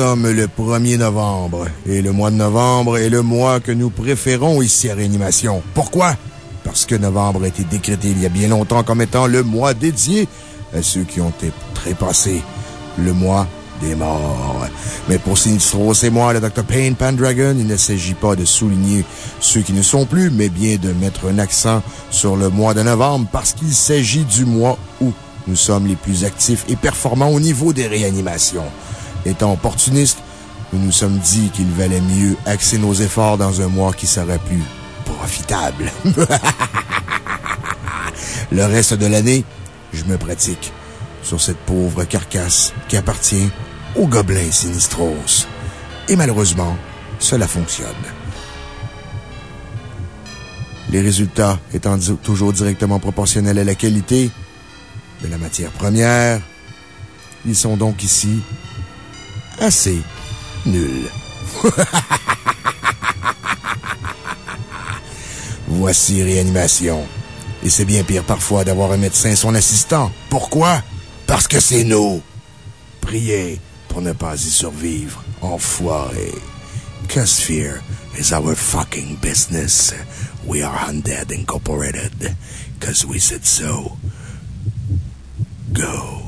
sommes le 1er novembre et le mois de novembre est le mois que nous préférons ici à Réanimation. Pourquoi? Parce que novembre a été décrété il y a bien longtemps comme étant le mois dédié à ceux qui ont été trépassés. Le mois des morts. Mais pour Sinistros et moi, le Dr. Payne Pandragon, il ne s'agit pas de souligner ceux qui ne sont plus, mais bien de mettre un accent sur le mois de novembre parce qu'il s'agit du mois où nous sommes les plus actifs et performants au niveau des réanimations. Étant opportunistes, nous nous sommes dit qu'il valait mieux axer nos efforts dans un mois qui serait plus profitable. Le reste de l'année, je me pratique sur cette pauvre carcasse qui appartient au gobelin Sinistros. Et malheureusement, cela fonctionne. Les résultats étant toujours directement proportionnels à la qualité de la matière première, ils sont donc ici assez nul. Voici réanimation. Et c'est bien pire parfois d'avoir un médecin son assistant. Pourquoi? Parce que c'est nous. Priez pour ne pas y survivre, enfoiré. Cause fear is our fucking business. We are Undead Incorporated. Cause we said so. Go.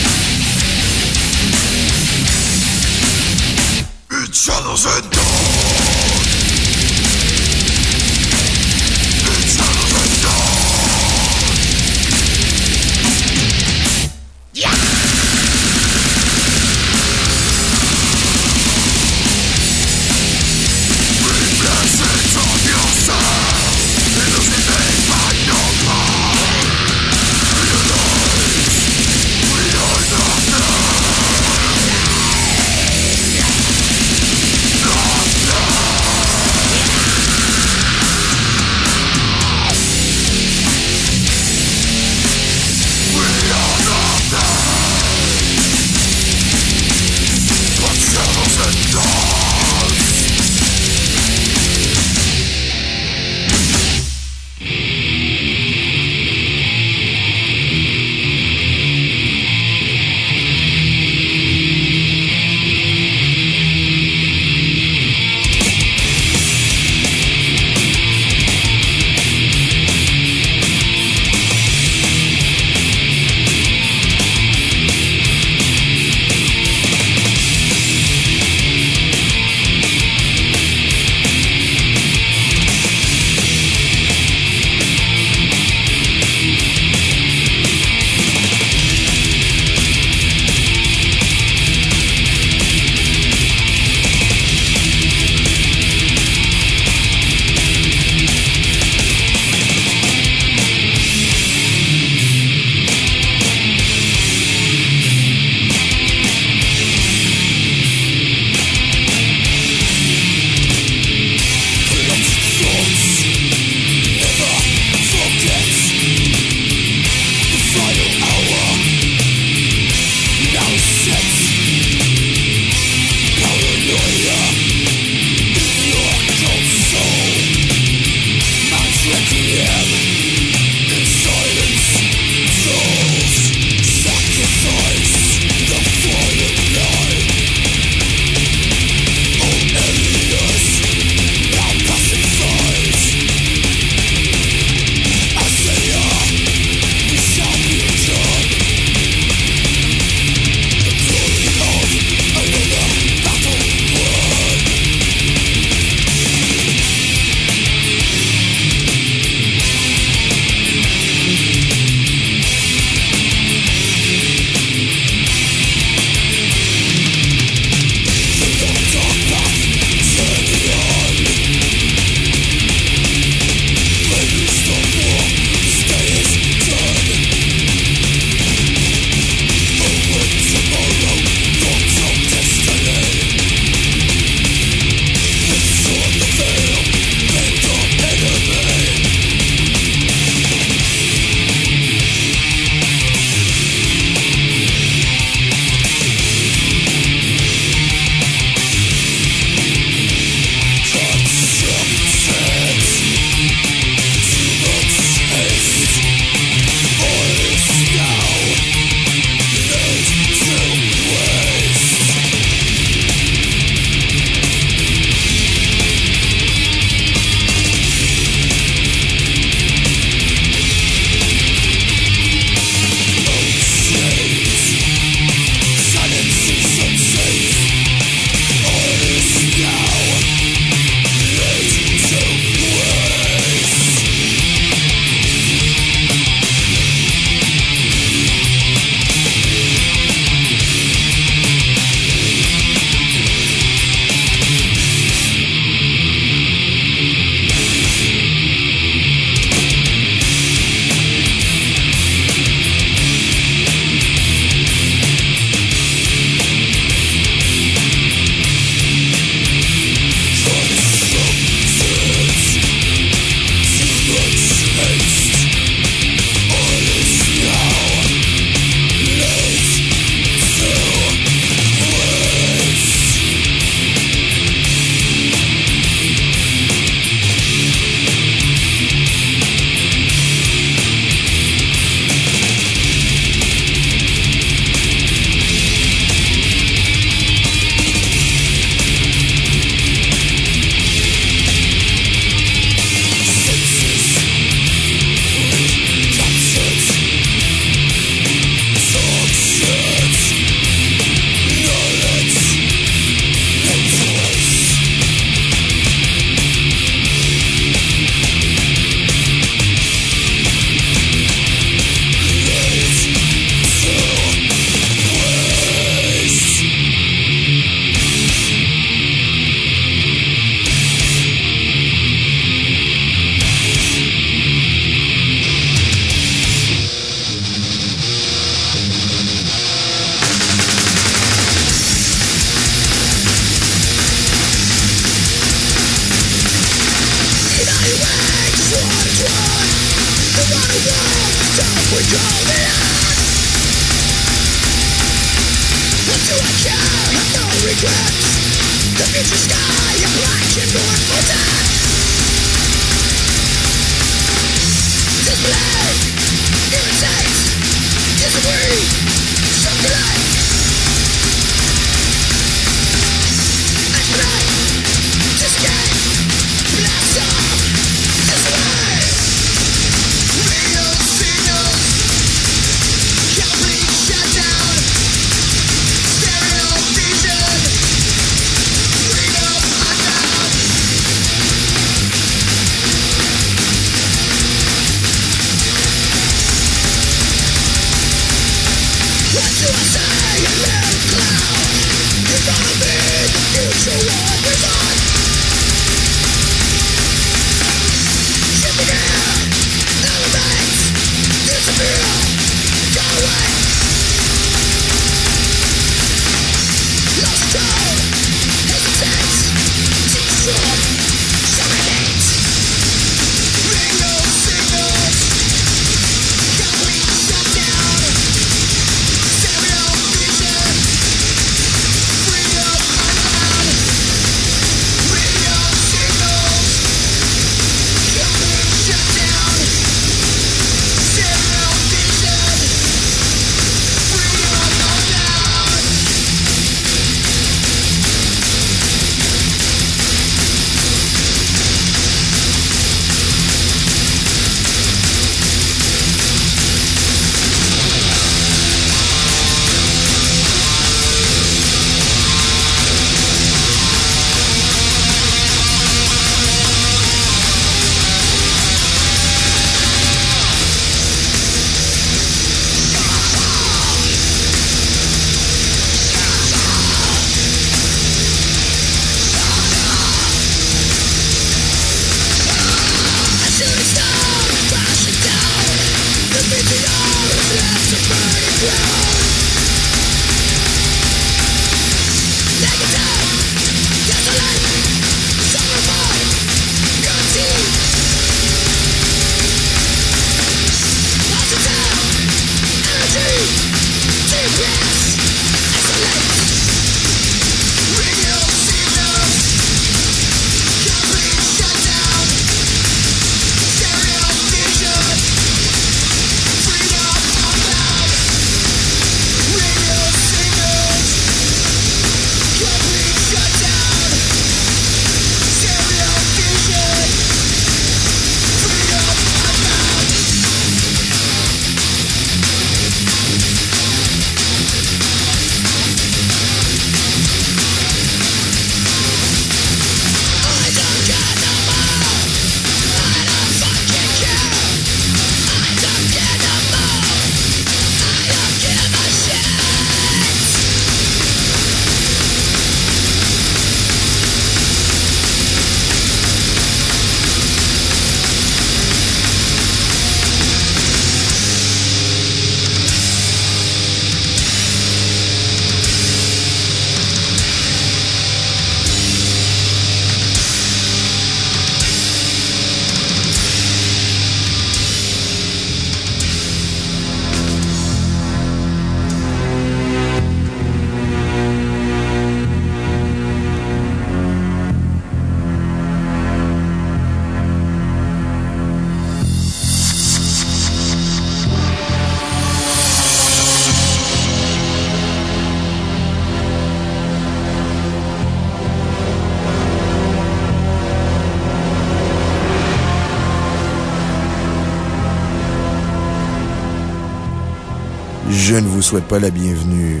Souhaite pas la bienvenue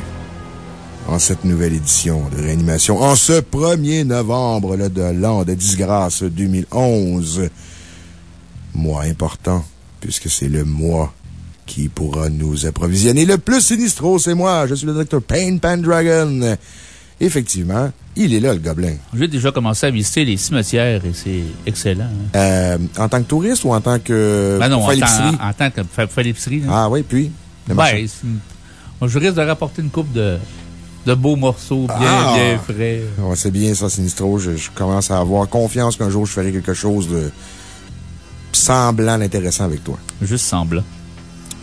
en cette nouvelle édition de réanimation. En ce 1er novembre de l'an de disgrâce 2011. Mois important, puisque c'est le mois qui pourra nous approvisionner le plus sinistro, c'est moi. Je suis le docteur Pain Pandragon. Effectivement, il est là, le gobelin. J'ai déjà commencé à visiter les cimetières et c'est excellent. Hein. Euh, en tant que touriste ou en tant que. Ben non, en, tant que faire Ah oui, puis? Ben, je risque de rapporter une coupe de, de beaux morceaux bien, ah! bien frais. c'est bien ça, Sinistro. Je, commence à avoir confiance qu'un jour je ferai quelque chose de semblant intéressant avec toi. Juste semblant.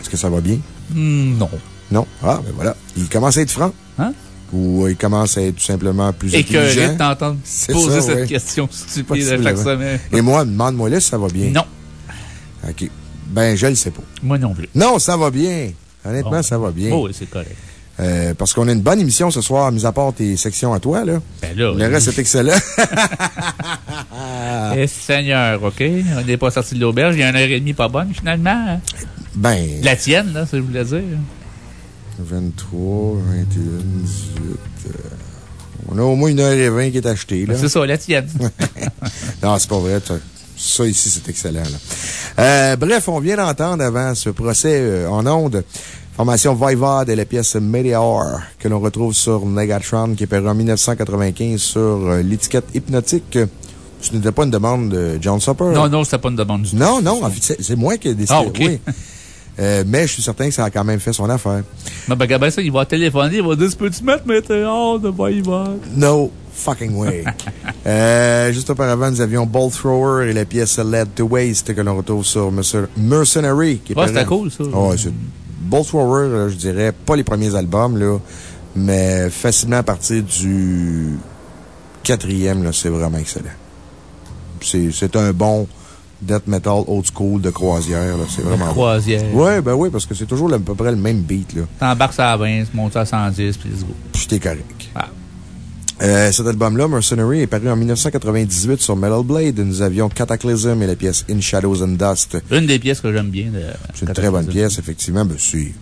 Est-ce que ça va bien? Hmm, non. Non? Ah, ben voilà. Il commence à être franc. Hein? Ou il commence à être tout simplement plus Écœuré intelligent. de t'entendre poser cette question stupide à chaque semaine. Et moi, demande-moi là si ça va bien. Non. OK. Ben, je le sais pas. Moi non plus. Non, ça va bien. Honnêtement, ça va bien. Oh, oui, c'est correct. Euh, parce qu'on a une bonne émission ce soir, mis à part tes sections à toi, là. Ben là. Le reste est excellent. Eh, Seigneur, OK? On n'est pas sorti de l'auberge. Il y a une heure et demie pas bonne, finalement. Ben. La tienne, là, ça je voulais dire. 23, 21, 18. euh, on a au moins une heure et vingt qui est achetée, là. Ben, c'est ça, la tienne. non, c'est pas vrai. Ça ici, c'est excellent, là. Euh, bref, on vient d'entendre avant ce procès euh, en ondes. Formation Voivod et la pièce Meteor, que l'on retrouve sur Negatron, qui est paru en 1995 sur euh, l'étiquette hypnotique. Ce n'était pas une demande de John Supper. Non, non, c'était pas une demande du. Non, non, en fait, c'est moi qui ai décidé. Ah, OK. Oui. Euh, mais je suis certain que ça a quand même fait son affaire. Mais ben, ben, ça, il va téléphoner, il va dire, peux-tu mettre Météor de Voivod? No fucking way. euh, juste auparavant, nous avions Ball Thrower et la pièce Led to Waste que l'on retrouve sur Mercenary. Qui est Ouais, paru- c'était cool, ça. Ouais, c'est Ball Thrower, là, je dirais, pas les premiers albums, là, mais facilement à partir du quatrième, c'est vraiment excellent. C'est un bon death metal old school de croisière, c'est vraiment. Croisière. Ouais, ben oui, parce que c'est toujours à peu près le même beat. T'embarques à 20, tu montes à 110, puis let's go. Puis t'es correct. Ah. Euh, cet album-là, Mercenary, est paru en 1998 sur Metal Blade. Nous avions Cataclysm et la pièce In Shadows and Dust. Une des pièces que j'aime bien. de- C'est une très bonne pièce, effectivement. Ben, c'est.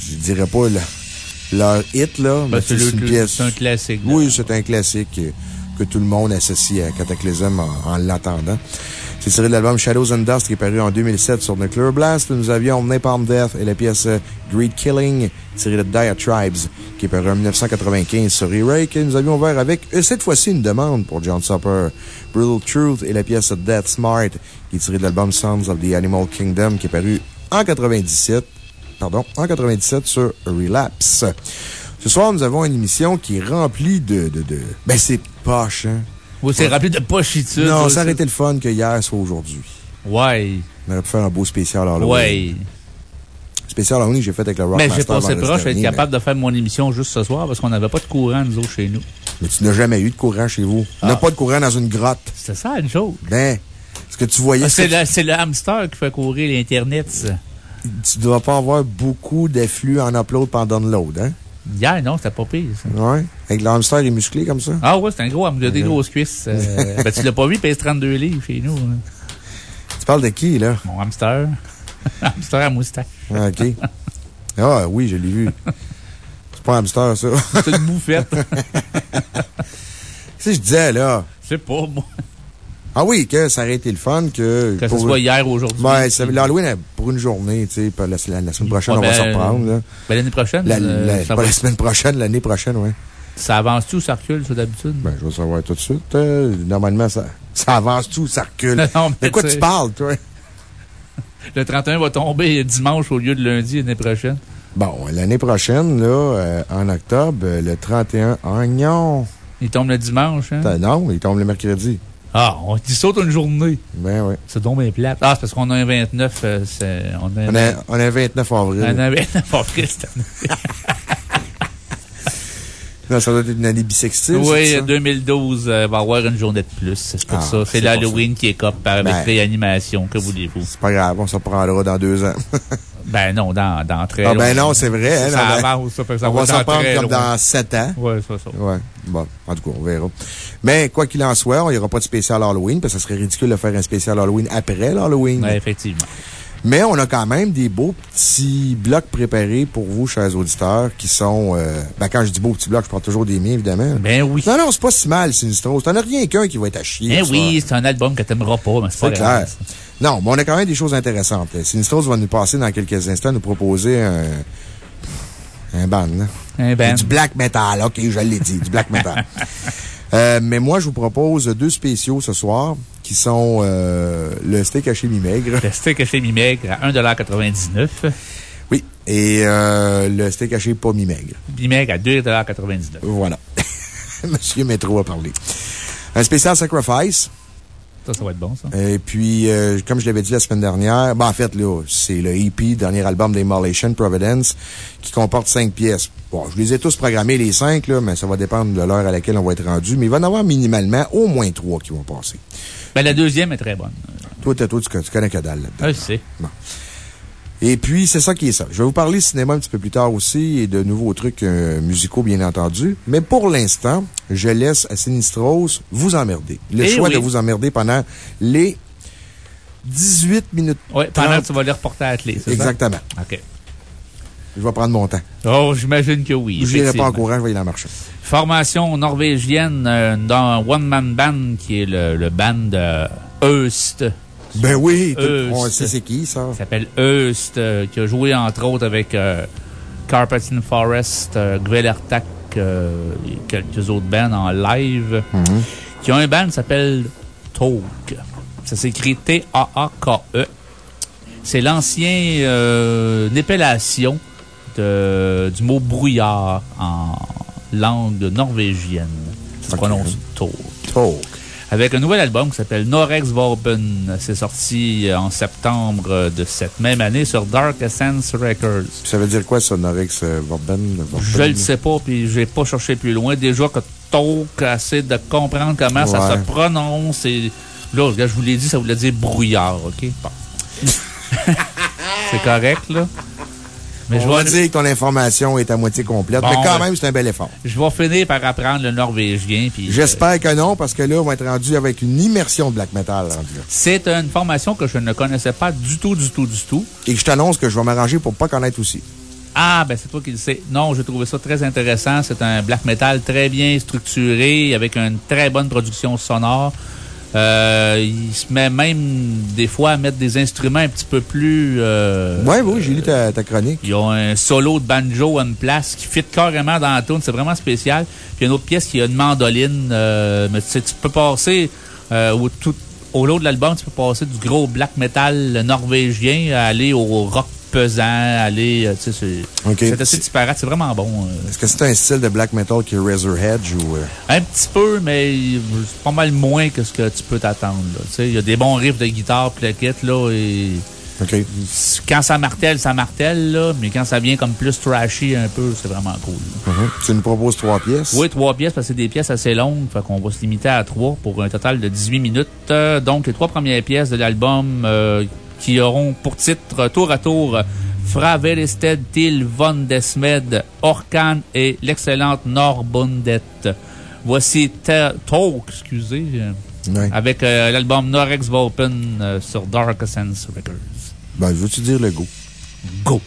Je dirais pas la- leur hit, là, Ben, mais c'est une pièce. c'est un classique, là. Oui, c'est un classique que, que tout le monde associe à Cataclysm en, en l'attendant. C'est tiré de l'album Shadows and Dust qui est paru en 2007 sur Nuclear Blast. Nous avions Napalm Death et la pièce euh, Greed Killing tirée de Diatribes qui est paru en 1995 sur E-Rake. Nous avions ouvert avec, euh, cette fois-ci, une demande pour John Supper. Brutal Truth et la pièce Death Smart qui est tirée de l'album Sons of the Animal Kingdom qui est paru en 97, pardon, en 97 sur Relapse. Ce soir, nous avons une émission qui est remplie de, de, de, ben, c'est poche, hein. Oui, c'est rappelé de pochitude. Non, ça, aurait été le fun que hier soit aujourd'hui. Ouais. On aurait pu faire un beau spécial Halloween. Ouais. Spécial Halloween que j'ai fait avec le Mais j'ai Rockmaster passé proche d'être capable de faire mon émission juste ce soir parce qu'on n'avait pas de courant, nous autres, chez nous. Mais, tu n'as jamais eu de courant chez vous. On n'a Ah. pas de courant dans une grotte. C'est ça, une chose. Ben, ce que tu voyais, Ah, C'est le, c'est le hamster qui fait courir l'Internet, ça. tu dois pas avoir beaucoup d'afflux en upload pas en download, hein? Hier, non, c'était pas pire, ça. Ouais. Avec le hamster est musclé comme ça. Ah ouais, c'est un gros hamster, il a des grosses cuisses. euh, ben, tu l'as pas vu, il pèse 32 livres chez nous. hein. Tu parles de qui, là? Mon hamster. hamster à moustache. Ah, OK. Ah, oui, je l'ai vu. C'est pas un hamster, ça. C'est une bouffette. Qu'est-ce que je disais, là? Je sais pas, moi. Ah oui, que ça aurait été le fun que. Que ce soit hier ou aujourd'hui. Ouais, c'est l'Halloween pour une journée, tu sais. La, la- la semaine prochaine, Ouais, on va ben, se reprendre, là. Ben, l'année prochaine, La- euh, pas va- la semaine prochaine, l'année prochaine, ouais. ça avance-tu ou ça recule, ça, d'habitude? Ben, je vais savoir tout de suite. Euh, normalement, ça, ça avance tout, ça recule? Non, mais de quoi tu parles, toi? Le 31 va tomber dimanche au lieu de lundi l'année prochaine. Bon, l'année prochaine, là, euh, en octobre, le 31, ah non. Il tombe le dimanche, hein? Non, il tombe le mercredi. Ah, on dit saute une journée. Ben oui. C'est donc bien plate. Ah, c'est parce qu'on a un 29, euh, on a On a, on a 29 avril. un, un 29 avril cette année. Non, ça doit être une année bisextile. Oui, c'est ça? 2012 euh, va avoir une journée de plus. C'est pour Ah, ça. c'est l'Halloween qui est cop avec Ben. réanimation. Que voulez-vous? C'est pas grave, on s'en prendra dans deux ans. Ben non, dans, dans très Ah, ben non, c'est vrai. hein, Ça avance, ça ça on va s'en prendre comme loin. dans sept ans. Ouais, c'est ça. Ouais. Bon, en tout cas, on verra. Mais quoi qu'il en soit, il n'y aura pas de spécial Halloween, parce que ce serait ridicule de faire un spécial Halloween après l'Halloween. Ouais, effectivement. Mais on a quand même des beaux petits blocs préparés pour vous, chers auditeurs, qui sont. euh, ben, quand je dis beaux petits blocs, je parle toujours des miens, évidemment. Ben oui. Non, non, c'est pas si mal, Sinistro. T'en as rien qu'un qui va être à chier. Ben oui, c'est un album que t'aimeras pas, mais c'est pas grave. clair. Non, mais on a quand même des choses intéressantes. Sinistros va nous passer dans quelques instants, nous proposer un. Un band, là. Un band. Du black metal, ok, je l'ai dit, du black metal. Euh, mais moi, je vous propose deux spéciaux ce soir, qui sont euh, le steak haché mi-maigre. Le steak haché mi-maigre à 1,99 Oui, et euh, le steak haché pas mi-maigre. Mi-maigre à 2,99 Voilà. Monsieur Métro a parlé. Un spécial Sacrifice. Ça, ça va être bon, ça. Et puis, euh, comme je l'avais dit la semaine dernière, ben, en fait, là, c'est le EP, dernier album d'Immolation Providence, qui comporte cinq pièces. Bon, je les ai tous programmés, les cinq, là, mais ça va dépendre de l'heure à laquelle on va être rendu. Mais il va y en avoir minimalement au moins trois qui vont passer. Ben, la deuxième est très bonne. Toi, toi, tu, tu connais que dalle là-dedans. Ah, je sais. Bon. Et puis, c'est ça qui est ça. Je vais vous parler cinéma un petit peu plus tard aussi et de nouveaux trucs euh, musicaux, bien entendu. Mais pour l'instant, je laisse à Sinistros vous emmerder. Le Eh choix oui. de vous emmerder pendant les 18 minutes. Oui, pendant 30. que tu vas les reporter à ça? Exactement. OK. Je vais prendre mon temps. Oh, j'imagine que oui. Je n'irai pas en courant, je vais y aller en marchant. Formation norvégienne euh, dans One Man Band, qui est le, le band de Eust. Ben oui, on c'est- sait c'est qui, ça. Il s'appelle Eust, euh, qui a joué entre autres avec euh, Carpeting Forest, euh, Gvelertak et quelques autres bands en live. Mhm. Qui ont un band qui s'appelle Talk. Ça s'écrit T-A-A-K-E. C'est l'ancien euh, épellation de, du mot brouillard en langue norvégienne. Ça se prononce Talk Talk. Avec un nouvel album qui s'appelle Norex Vorben. C'est sorti en septembre de cette même année sur Dark Essence Records. Puis ça veut dire quoi, ça, Norex euh, Vorben? Vorben? Je le sais pas, puis j'ai pas cherché plus loin. Déjà que Talk essaie de comprendre comment ça se prononce. Et là, je vous l'ai dit, ça voulait dire brouillard, OK? Bon. c'est correct, là? Mais je On vais, dire que ton information est à moitié complète, Bon, mais quand ben- même, c'est un bel effort. je vais finir par apprendre le norvégien. euh, J'espère que non, parce que là, on va être rendu avec une immersion de black metal. c'est une formation que je ne connaissais pas du tout, du tout, du tout. Et que je t'annonce que je vais m'arranger pour pas connaître aussi. Ah, ben c'est toi qui le sais. Non, j'ai trouvé ça très intéressant. C'est un black metal très bien structuré, avec une très bonne production sonore. Euh, il se met même des fois à mettre des instruments un petit peu plus... Euh, Ouais, oui, j'ai lu ta, ta chronique. Ils ont un solo de banjo en place qui fit carrément dans la tune. C'est vraiment spécial. Puis il y a une autre pièce qui a une mandoline. euh, mais tu sais, tu peux passer euh, au, tout, au lot de l'album, tu peux passer du gros black metal norvégien à aller au rock pesant, aller... euh, tu sais, c'est assez disparate. C'est vraiment bon. euh. Est-ce que c'est un style de black metal qui est Razorhead ou. euh, Un petit peu, mais c'est pas mal moins que ce que tu peux t'attendre. Tu sais, Il y a des bons riffs de guitare, plaquettes, là, et quand ça martèle, ça martèle, là, mais quand ça vient comme plus trashy un peu, c'est vraiment cool. Mhm. Tu nous proposes trois pièces? Oui, trois pièces, parce que c'est des pièces assez longues. Fait qu'on va se limiter à trois pour un total de 18 minutes. Donc, les trois premières pièces de l'album euh, qui auront pour titre tour à tour Fra Verested til von Desmed, Orkan et l'excellente Norbundet. Voici Ta- Talk, excusez, euh, avec euh, l'album Norex Volpen euh, sur Dark Sense Records. Ben, veux-tu dire le go? Go!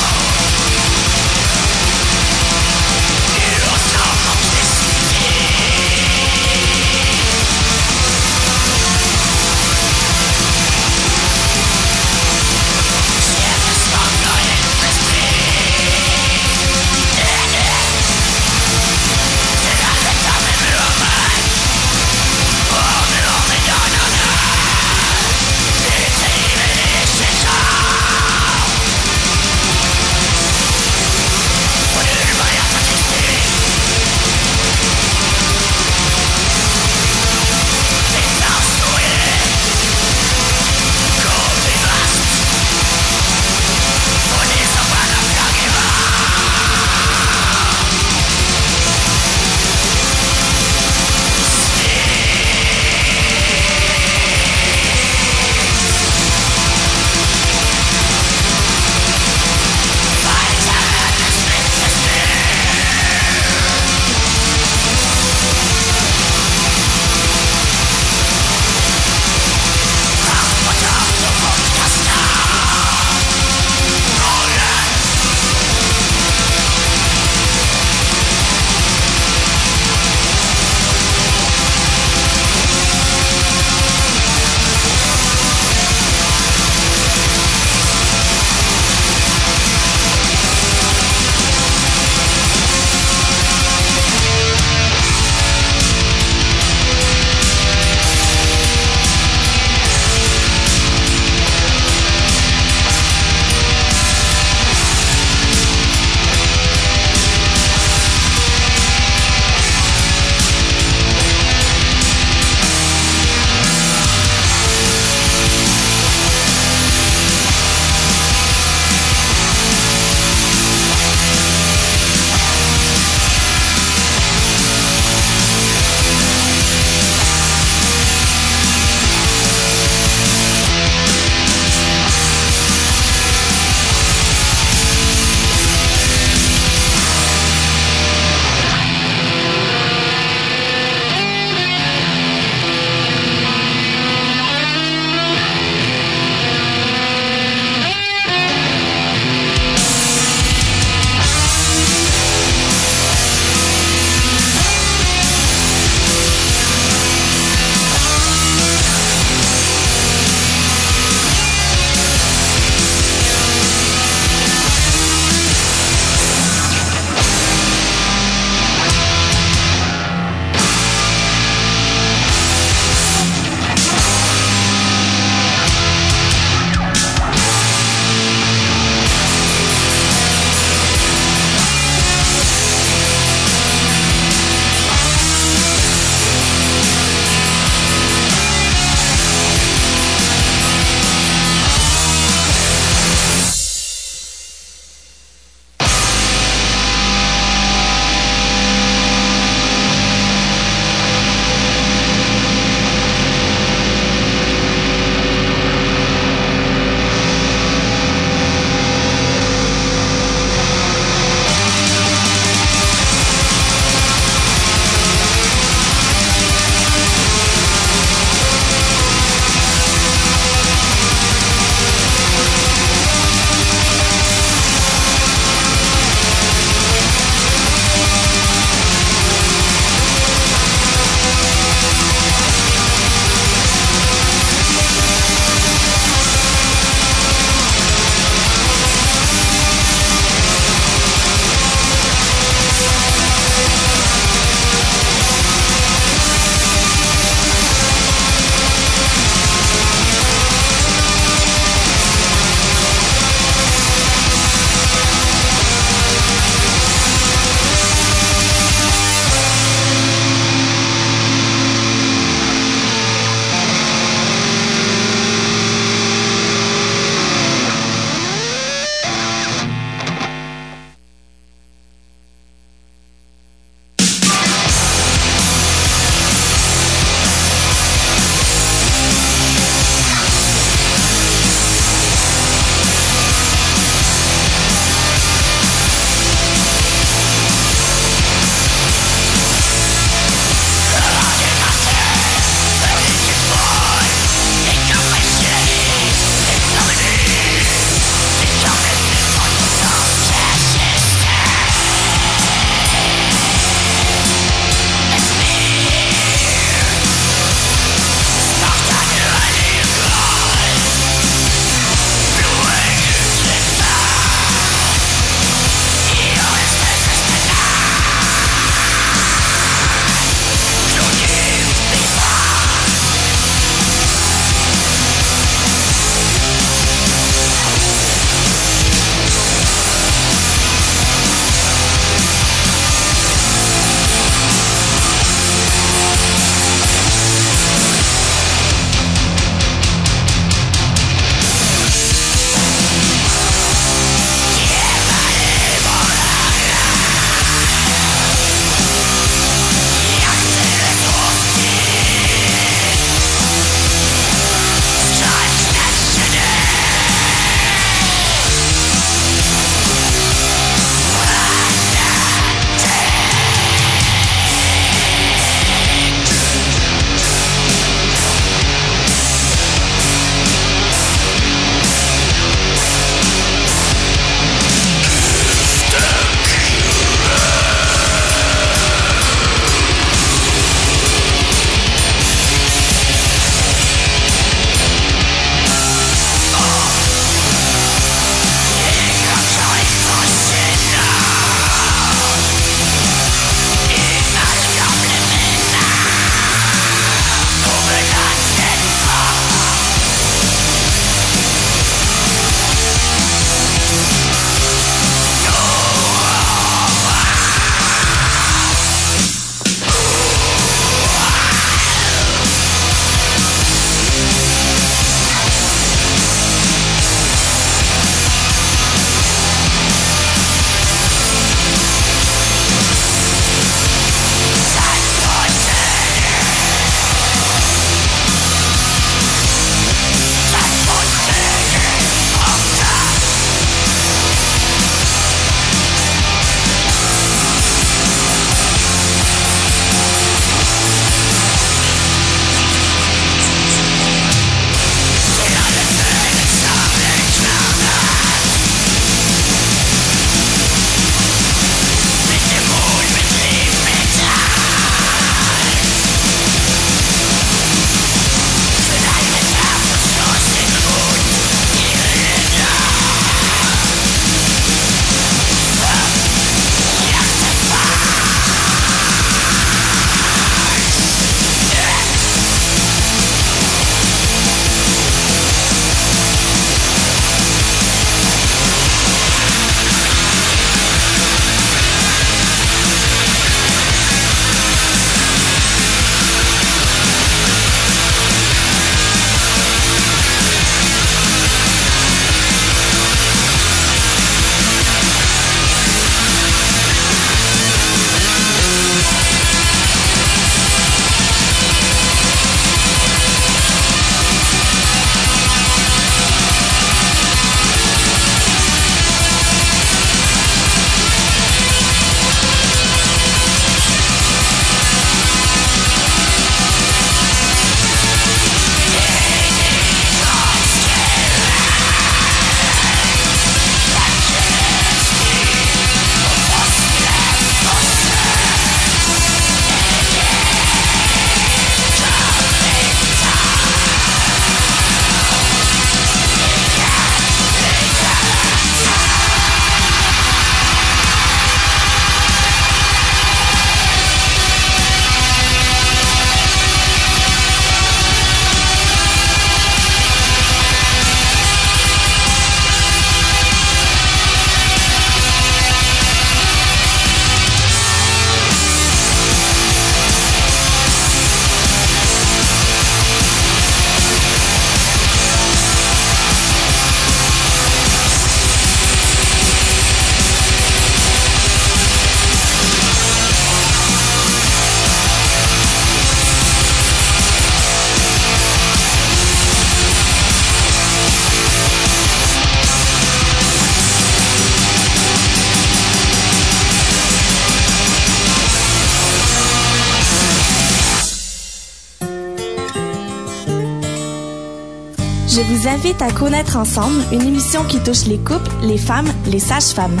Invite à connaître ensemble une émission qui touche les couples, les femmes, les sages-femmes.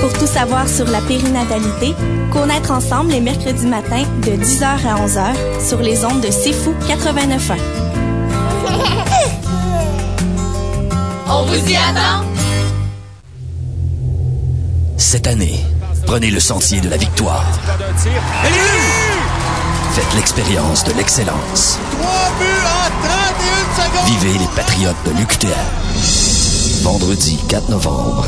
Pour tout savoir sur la périnatalité, connaître ensemble les mercredis matins de 10h à 11h sur les ondes de C'est Fou 89.1. On vous y attend! Cette année, prenez le sentier de la victoire. Faites l'expérience de l'excellence. Vivez les Patriotes de l'UQTR. Vendredi 4 novembre,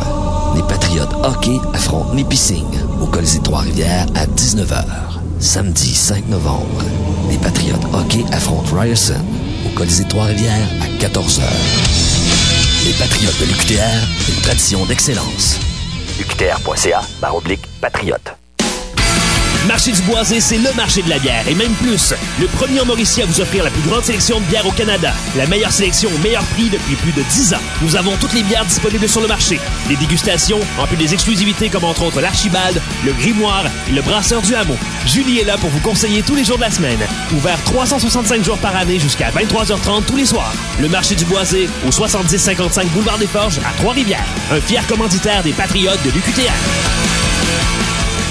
les Patriotes hockey affrontent Nipissing au Colisée Trois-Rivières à 19h. Samedi 5 novembre, les Patriotes hockey affrontent Ryerson au Colisée Trois-Rivières à 14h. Les Patriotes de l'UQTR, une tradition d'excellence. UQTR.ca, baroblique, patriote. Marché du Boisé, c'est le marché de la bière et même plus. Le premier en Mauricie à vous offrir la plus grande sélection de bières au Canada. La meilleure sélection au meilleur prix depuis plus de 10 ans. Nous avons toutes les bières disponibles sur le marché. Des dégustations, en plus des exclusivités comme entre autres l'Archibald, le Grimoire et le Brasseur du Hameau. Julie est là pour vous conseiller tous les jours de la semaine. Ouvert 365 jours par année jusqu'à 23h30 tous les soirs. Le marché du Boisé au 7055 Boulevard des Forges à Trois-Rivières. Un fier commanditaire des Patriotes de l'UQTR.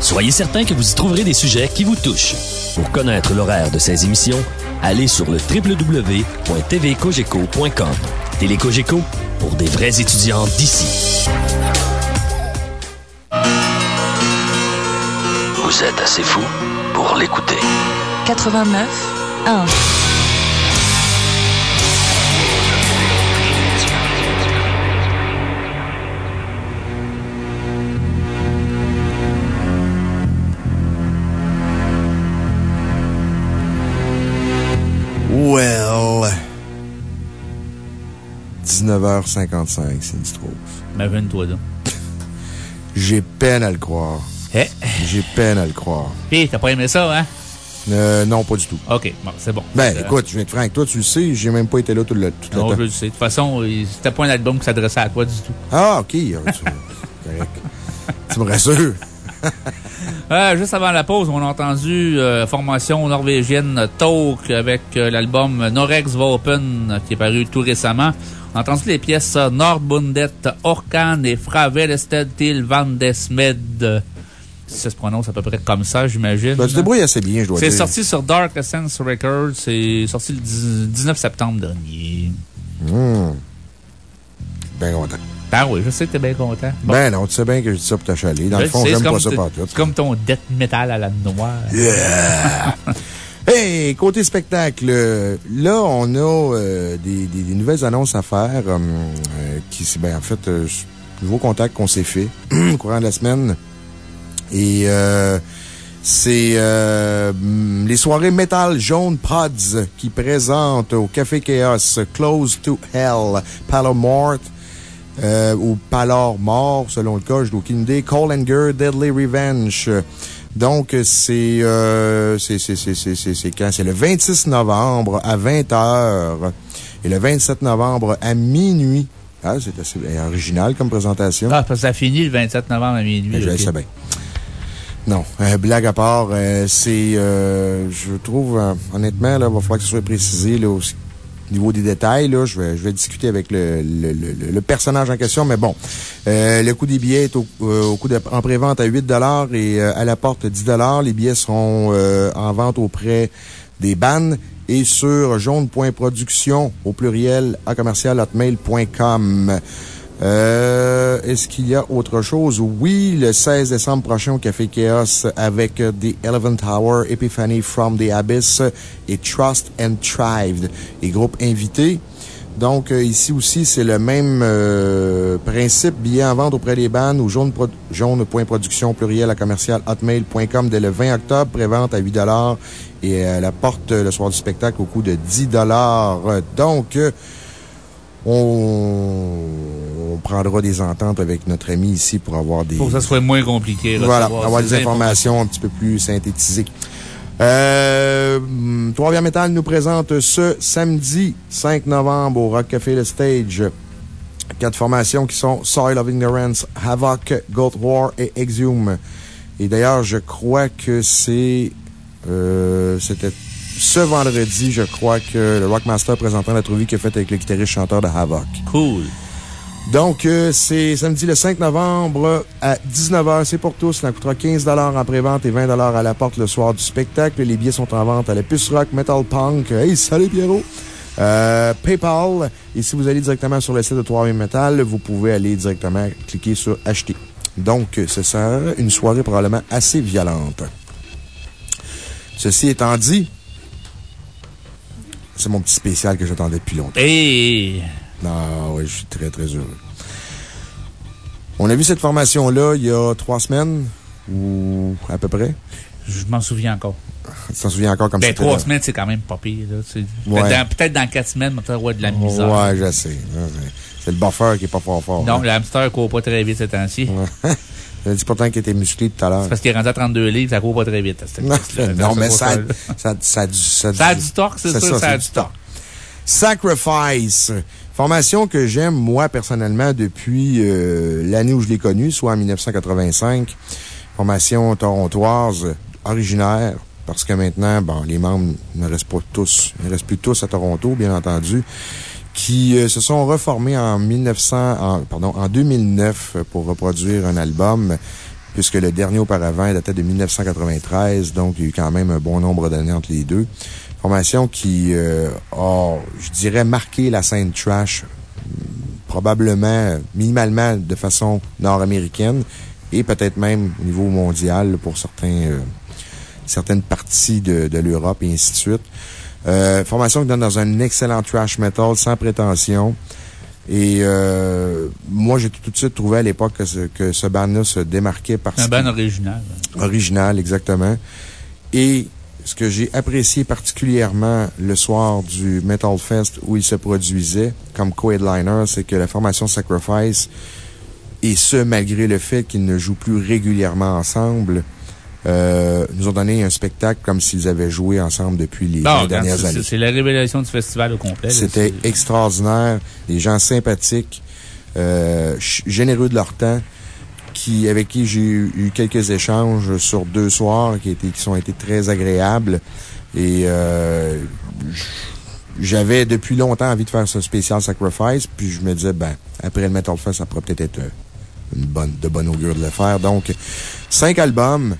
Soyez certain que vous y trouverez des sujets qui vous touchent. Pour connaître l'horaire de ces émissions, allez sur le www.tvcogeco.com. Télécogeco, pour des vrais étudiants d'ici. Vous êtes assez fou pour l'écouter. 89 1. Well. 19h55, c'est une trouve. Imagine-toi donc. J'ai peine à le croire. Eh? J'ai peine à le croire. Pis, t'as pas aimé ça, hein? Euh, non, pas du tout. OK, bon, c'est bon. Ben, Euh, écoute, je viens de franc. Toi, tu le sais, j'ai même pas été là tout le, tout le Non, temps. je le sais. De toute façon, il- c'était pas un album qui s'adressait à toi du tout. Ah, OK. Tu, correct. tu me rassures. Euh, juste avant la pause, on a entendu euh, formation norvégienne Talk avec euh, l'album Norex Vapen qui est paru tout récemment. On a entendu les pièces euh, Nordbundet Orkan et Fravelested til Vandesmed. Si ça se prononce à peu près comme ça, j'imagine. Ben, tu débrouilles assez bien, je dois C'est dire. sorti sur Dark Essence Records. C'est sorti le 10 19 septembre dernier. Hum. Bien content. Ah oui, je sais que t'es bien content. Bon. Ben non, tu sais bien que je dis ça pour t'achaler. Dans Je le fond, j'aime pas ça partout. C'est comme ton death metal à la noire. Yeah! Hey, côté spectacle, euh, là, on a euh, des, des- des nouvelles annonces à faire. euh, euh, qui, c'est- ben, en fait, euh, nouveau contact qu'on s'est fait au courant de la semaine. Et c'est euh, hum, les soirées Metal Jaune Pods qui présentent au Café Chaos Close to Hell, Palomort. Euh, ou Palor Mort, selon le cas, je n'ai aucune idée. Call Anger, Deadly Revenge. Donc, c'est, euh, c'est, c'est, c'est, c'est, c'est, c'est quand? C'est le 26 novembre à 20h et le 27 novembre à minuit. Ah, c'est assez original comme présentation. Ah, parce que ça finit le 27 novembre à minuit. Mais je sais bien. Non, euh, blague à part, euh, c'est, euh, je trouve, euh, honnêtement, là, il va falloir que ce soit précisé, là, au niveau des détails, là, je vais, je vais discuter avec le, le, le, le personnage en question, mais bon, euh, le coût des billets est au, euh, au coût de, en prévente à 8 et euh, à la porte 10 Les billets seront euh, en vente auprès des bannes et sur jaune.production au pluriel à commercial hotmail.com. Euh, Est-ce qu'il y a autre chose? Oui, le 16 décembre prochain au Café Chaos avec euh, The Eleven Tower, Epiphany from the Abyss et Trust and Thrive, les groupes invités. Donc, euh, ici aussi, c'est le même euh, principe. Billets en vente auprès des jaune pro- jaune.production pluriel à commercial hotmail.com dès le 20 octobre. Prévente à 8 et à la porte le soir du spectacle au coût de 10 Donc, on, on prendra des ententes avec notre ami ici pour avoir des. Pour que ça soit moins compliqué. Voilà, avoir des informations un petit peu plus synthétisées. Euh, Trois-Rivières Metal nous présente ce samedi 5 novembre au Rock Café Le Stage quatre formations qui sont Soil of Ignorance, Havoc, Goat War et Exhume. Et d'ailleurs, je crois que c'est. Euh, C'était ce vendredi, je crois que le Rockmaster présentant la trouvaille qu'il a faite avec le guitariste chanteur de Havoc. Cool. Donc, euh, c'est samedi le 5 novembre à 19h. C'est pour tous. Ça coûtera 15 en pré-vente et 20 à la porte le soir du spectacle. Les billets sont en vente à la Puce Rock Metal Punk. Hey, salut Pierrot! Euh, PayPal. Et si vous allez directement sur le site de 3 Metal, vous pouvez aller directement cliquer sur Acheter. Donc, ce sera une soirée probablement assez violente. Ceci étant dit, c'est mon petit spécial que j'attendais depuis longtemps. Hey! Non, oui, je suis très, très heureux. On a vu cette formation-là il y a trois semaines, ou à peu près? Je m'en souviens encore. Tu t'en souviens encore comme ça? Ben, trois semaines, c'est quand même pas pire. Peut-être dans, quatre semaines, on va de la misère. Ouais, je sais. C'est le buffer qui est pas fort fort. Non, hein. le hamster court pas très vite ces temps-ci. Je dit pourtant qu'il était musclé tout à l'heure. C'est parce qu'il est rendu à 32 livres, ça court pas très vite. Non, mais ça, ça, ça, ça, ça a du torque, c'est ça, ça a du torque. Sacrifice. Formation que j'aime, moi, personnellement, depuis euh, l'année où je l'ai connue, soit en 1985. Formation torontoise, originaire, parce que maintenant, bon, les membres ne restent pas tous, ne restent plus tous à Toronto, bien entendu, qui euh, se sont reformés en 1900, pardon, en 2009 pour reproduire un album, puisque le dernier auparavant datait de 1993, donc il y a eu quand même un bon nombre d'années entre les deux. Formation qui euh, a, je dirais, marqué la scène trash, probablement, minimalement de façon nord-américaine et peut-être même au niveau mondial pour euh, certaines parties de, de l'Europe et ainsi de suite. Euh, formation qui donne dans un excellent trash metal, sans prétention. Et euh, moi, j'ai tout de suite trouvé à l'époque que ce, que ce band-là se démarquait par... Un band original. Original, exactement. Et ce que j'ai apprécié particulièrement le soir du Metal Fest où il se produisait comme co-headliner, c'est que la formation Sacrifice, et ce malgré le fait qu'ils ne jouent plus régulièrement ensemble, euh, nous ont donné un spectacle comme s'ils avaient joué ensemble depuis les dernières années. C'est la révélation du festival au complet. C'était extraordinaire. Des gens sympathiques, euh, généreux de leur temps, qui, avec qui j'ai eu quelques échanges sur deux soirs qui, étaient, qui sont été très agréables. Et euh, j'avais depuis longtemps envie de faire ce spécial Sacrifice, puis je me disais, ben, après le Metal Fest, ça pourrait peut-être être une bonne, de bonne augure de le faire. Donc, cinq albums,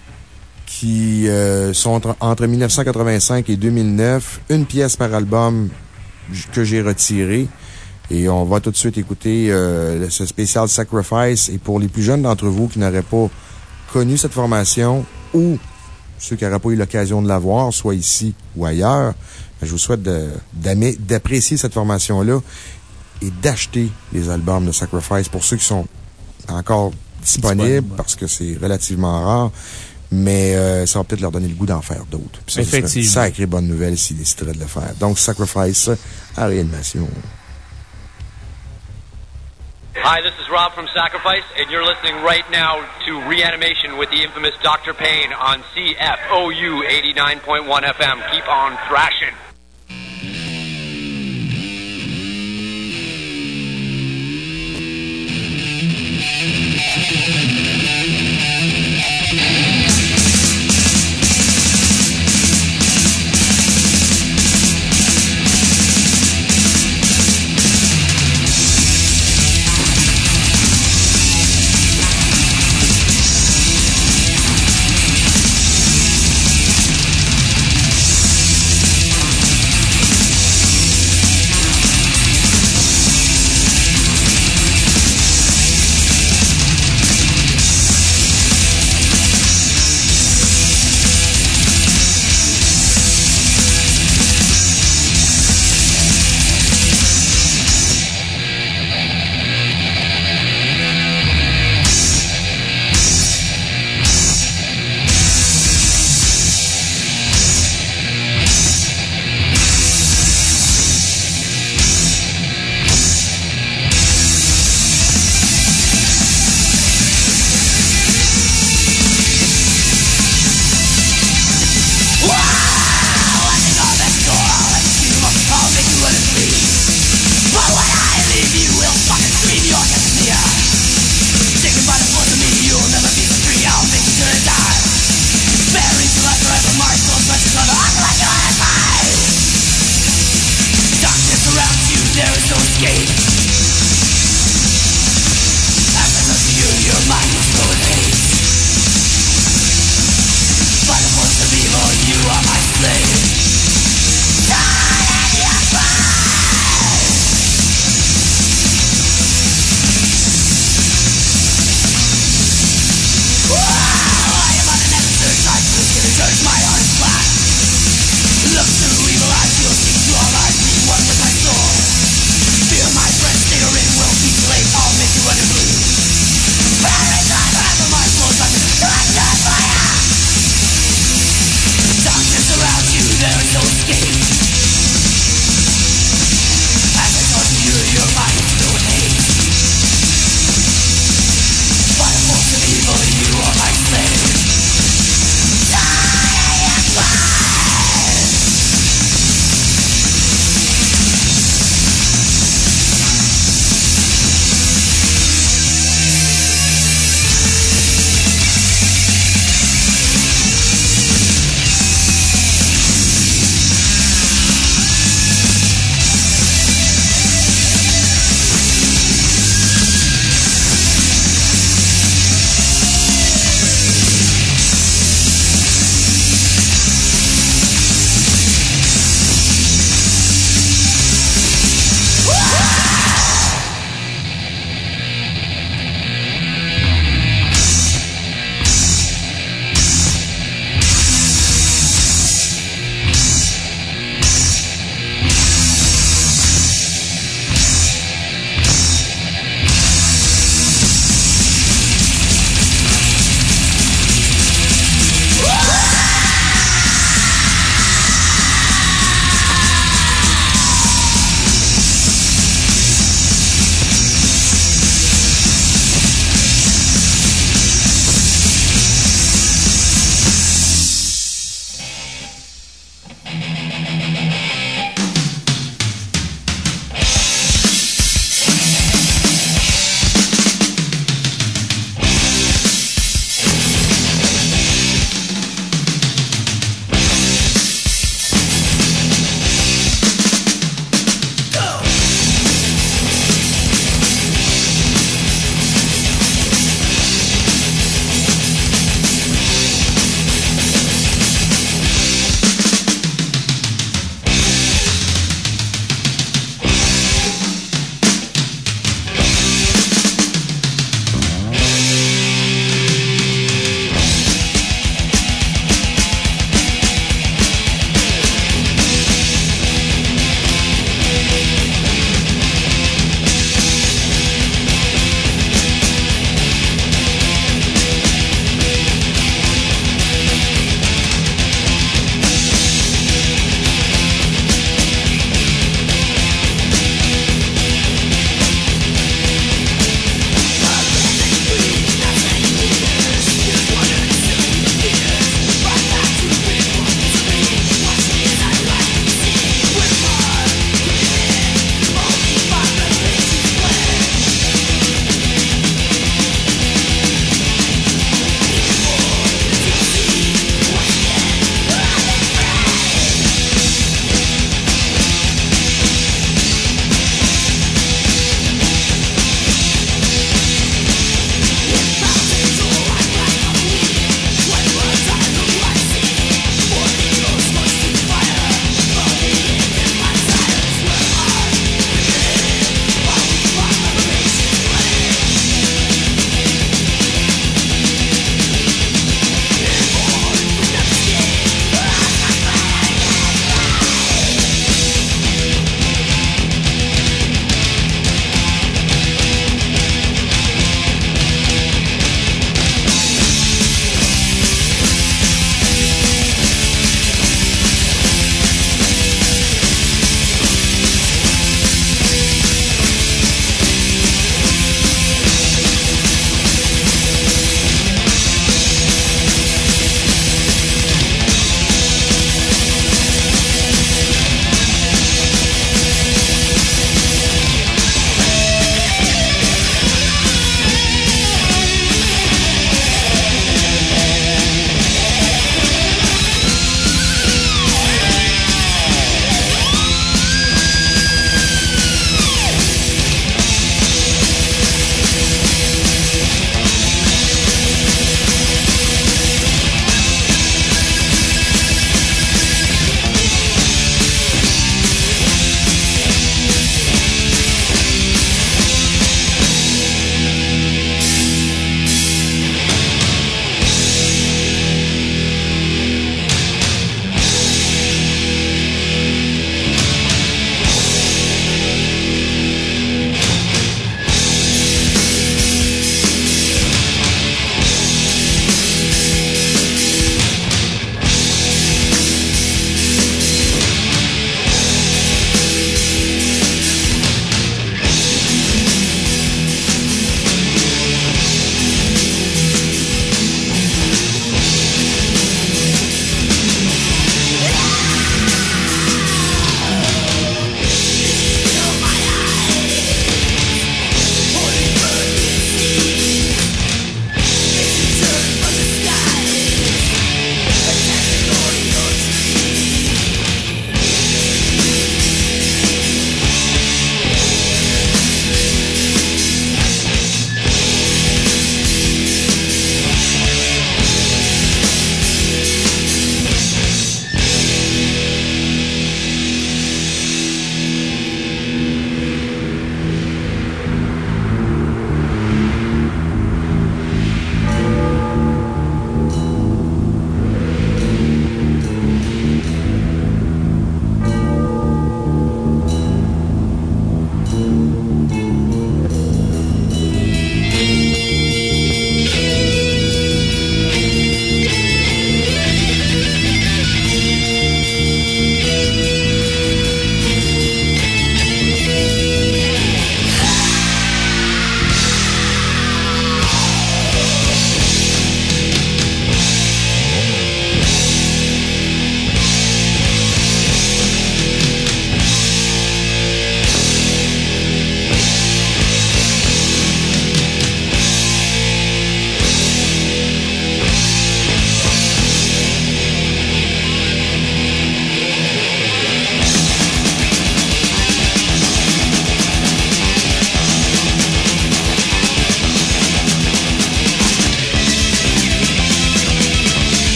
qui euh, sont entre, 1985 et 2009. Une pièce par album que j'ai retirée. Et on va tout de suite écouter euh, ce spécial Sacrifice. Et pour les plus jeunes d'entre vous qui n'auraient pas connu cette formation ou ceux qui n'auraient pas eu l'occasion de la voir, soit ici ou ailleurs, ben, je vous souhaite d'apprécier cette formation-là et d'acheter les albums de Sacrifice pour ceux qui sont encore disponibles parce que c'est relativement rare mais euh, ça va peut-être leur donner le goût d'en faire d'autres. Effectivement. Ça sacrée bonne nouvelle s'ils décideraient de le faire. Donc, Sacrifice à réanimation. Hi, this is Rob from Sacrifice, and you're listening right now to Reanimation with the infamous Dr. Payne on CFOU 89.1 FM. Keep on thrashing. You.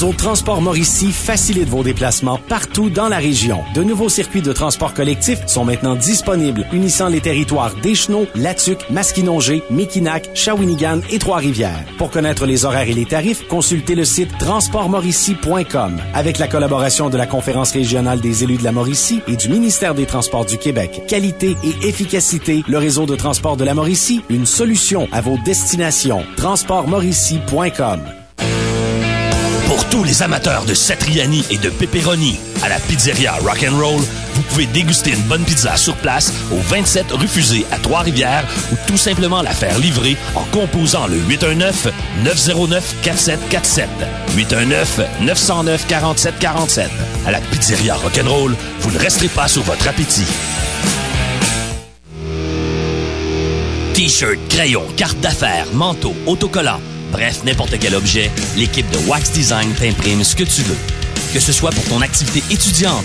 Réseau Transport Mauricie facilite vos déplacements partout dans la région. De nouveaux circuits de transport collectif sont maintenant disponibles, unissant les territoires d'Échenot, Latuc, Masquinongé, Mekinac, Shawinigan et Trois-Rivières. Pour connaître les horaires et les tarifs, consultez le site transportmauricie.com. Avec la collaboration de la Conférence régionale des élus de la Mauricie et du ministère des Transports du Québec, qualité et efficacité, le réseau de transport de la Mauricie, une solution à vos destinations. Transportmauricie.com. Tous les amateurs de Satriani et de pepperoni, à la pizzeria Rock'n'Roll, vous pouvez déguster une bonne pizza sur place au 27 rue Fusée à Trois-Rivières ou tout simplement la faire livrer en composant le 819-909-4747. 819-909-4747. À la pizzeria Rock'n'Roll, vous ne resterez pas sur votre appétit. T-shirt, crayon, carte d'affaires, manteau, autocollant, bref, n'importe quel objet, l'équipe de Wax Design t'imprime ce que tu veux. Que ce soit pour ton activité étudiante,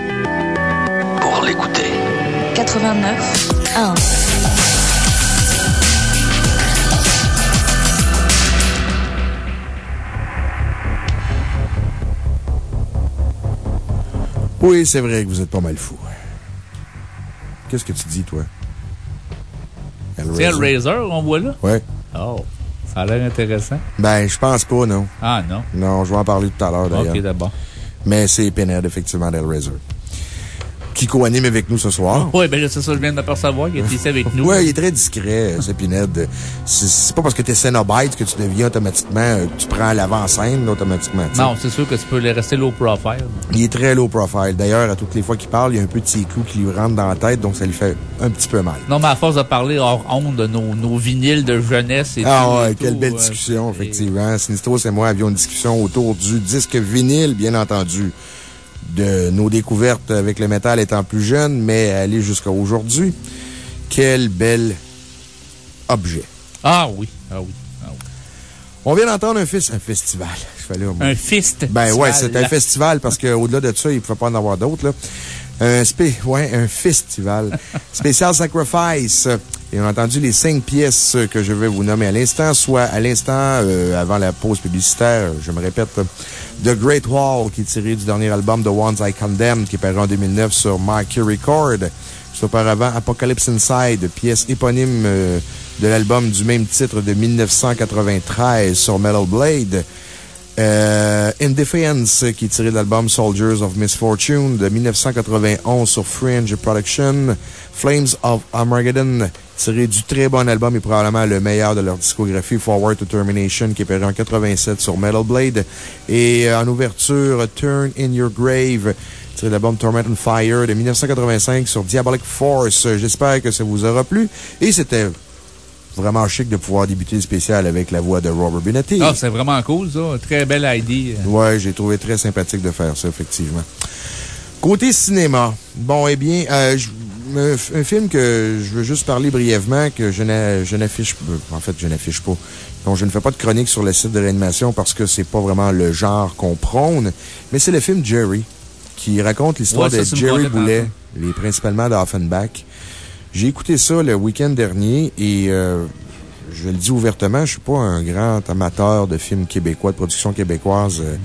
pour l'écouter. 89 1. Oui, c'est vrai que vous êtes pas mal fou. Qu'est-ce que tu dis, toi? C'est Hellraiser, on voit là? Ouais. Oh, ça a l'air intéressant. Ben, je pense pas, non. Ah, non. Non, je vais en parler tout à l'heure, d'ailleurs. Ok, d'abord. Mais c'est Pinhead, effectivement, d'Hellraiser. Qui co-anime avec nous ce soir. Oui, ben c'est ça, je viens d'apercevoir qu'il est ici avec nous. Oui, il est très discret, ce Pinhead. C'est- pas parce que t'es Cenobite que tu deviens automatiquement, euh, que tu prends l'avant-scène, automatiquement. Non, c'est sûr que tu peux rester low profile. Il est très low profile. D'ailleurs, à toutes les fois qu'il parle, il y a un peu de ses qui lui rentrent dans la tête, donc ça lui fait un petit peu mal. Non, mais à force de parler hors honte de nos, nos vinyles de jeunesse et Ah tout, ouais, et quelle tout, belle euh, discussion, effectivement. Sinistros et moi avions une discussion autour du disque vinyle, bien entendu. De nos découvertes avec le métal étant plus jeune, mais aller jusqu'à aujourd'hui. Quel bel objet. Ah oui, ah oui, ah oui. On vient d'entendre un, fes- un festival. Je Un fist. Ben ouais, c'est un festival parce qu'au-delà de ça, il ne pouvait pas en avoir d'autres, là. Un spé, ouais, un festival. Spécial Sacrifice. Et on a entendu les cinq pièces que je vais vous nommer à l'instant, soit à l'instant, euh, avant la pause publicitaire, je me répète, The Great Wall, qui est tiré du dernier album The Ones I Condemned, qui est paru en 2009 sur Mercury Record. Juste auparavant, Apocalypse Inside, pièce éponyme euh, de l'album du même titre de 1993 sur Metal Blade. Euh, Indifference, qui est tiré de l'album Soldiers of Misfortune de 1991 sur Fringe Production. Flames of Armageddon, tiré du très bon album et probablement le meilleur de leur discographie, Forward to Termination, qui est paru en 87 sur Metal Blade. Et euh, en ouverture, Turn in Your Grave, tiré de l'album Torment and Fire de 1985 sur Diabolic Force. J'espère que ça vous aura plu. Et c'était vraiment chic de pouvoir débuter le spécial avec la voix de Robert Benetti. Ah, c'est vraiment cool, ça. Très belle idée. Ouais, j'ai trouvé très sympathique de faire ça, effectivement. Côté cinéma, bon, eh bien, euh, un, film que je veux juste parler brièvement, que je n'a- je n'affiche euh, En fait, je n'affiche pas. Donc, je ne fais pas de chronique sur le site de réanimation parce que c'est pas vraiment le genre qu'on prône. Mais c'est le film Jerry, qui raconte l'histoire Ouais, de Jerry Boulet, et principalement d'Offenbach. J'ai écouté ça le week-end dernier et euh, je le dis ouvertement, je suis pas un grand amateur de films québécois, de production québécoise. euh,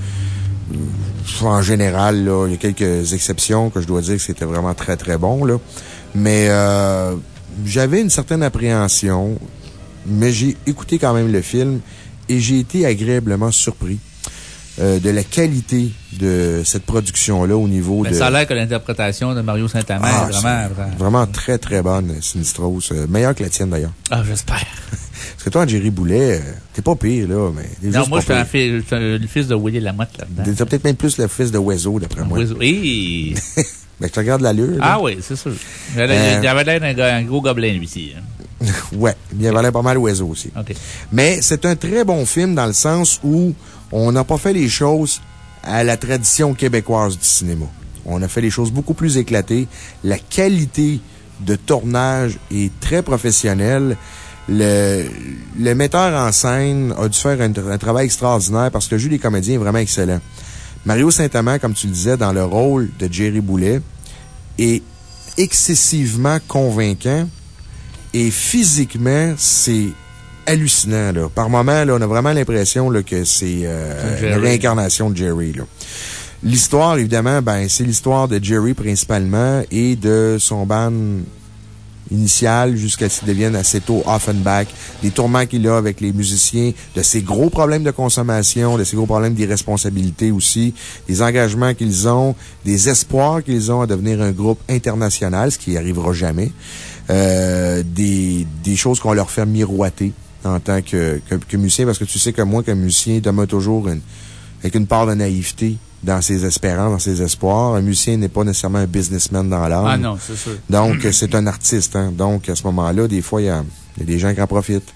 en général, là, il y a quelques exceptions que je dois dire que c'était vraiment très, très bon, là. Mais euh, j'avais une certaine appréhension, mais j'ai écouté quand même le film et j'ai été agréablement surpris euh, de la qualité de cette production-là au niveau Mais de. ça a l'air que l'interprétation de Mario Saint-Amand Ah, est vraiment, vraiment. Vraiment très, très bonne, Sinistros. Euh, meilleure que la tienne, d'ailleurs. Ah, j'espère. Parce que toi, Jerry Boulet, euh, t'es pas pire, là, mais. Non, moi, je suis fi- le fils de Willy Lamotte là-dedans. T'es peut-être même plus le fils de Oiseau, d'après moi. Oiseau. Hey! Ben, je te regarde l'allure. Ah oui, c'est sûr. Il avait Euh, l'air d'un gros gobelin, lui aussi. hein. Ouais, il avait l'air pas mal Oiseau aussi. OK. Mais c'est un très bon film dans le sens où on n'a pas fait les choses à la tradition québécoise du cinéma. On a fait les choses beaucoup plus éclatées. La qualité de tournage est très professionnelle. Le, metteur en scène a dû faire un, travail extraordinaire parce que le jeu des comédiens vraiment excellent. Mario Saint-Amand, comme tu le disais, dans le rôle de Jerry Boulet, est excessivement convaincant et physiquement, c'est hallucinant. Là. Par moments, là, on a vraiment l'impression là, que c'est euh, une réincarnation de Jerry. là. L'histoire, évidemment, ben, c'est l'histoire de Jerry principalement et de son band initial jusqu'à ce qu'il devienne assez tôt Offenbach, des tourments qu'il a avec les musiciens, de ses gros problèmes de consommation, de ses gros problèmes d'irresponsabilité aussi, des engagements qu'ils ont, des espoirs qu'ils ont à devenir un groupe international, ce qui n'y arrivera jamais, euh, des, des choses qu'on leur fait miroiter en tant que, que, que musicien, parce que tu sais que moi, comme musicien, demeure toujours une, avec une part de naïveté dans ses espérances, dans ses espoirs. Un musicien n'est pas nécessairement un businessman dans l'âme. Ah non, c'est sûr. Donc, euh, c'est un artiste. Hein. Donc, à ce moment-là, des fois, il y y a des gens qui en profitent.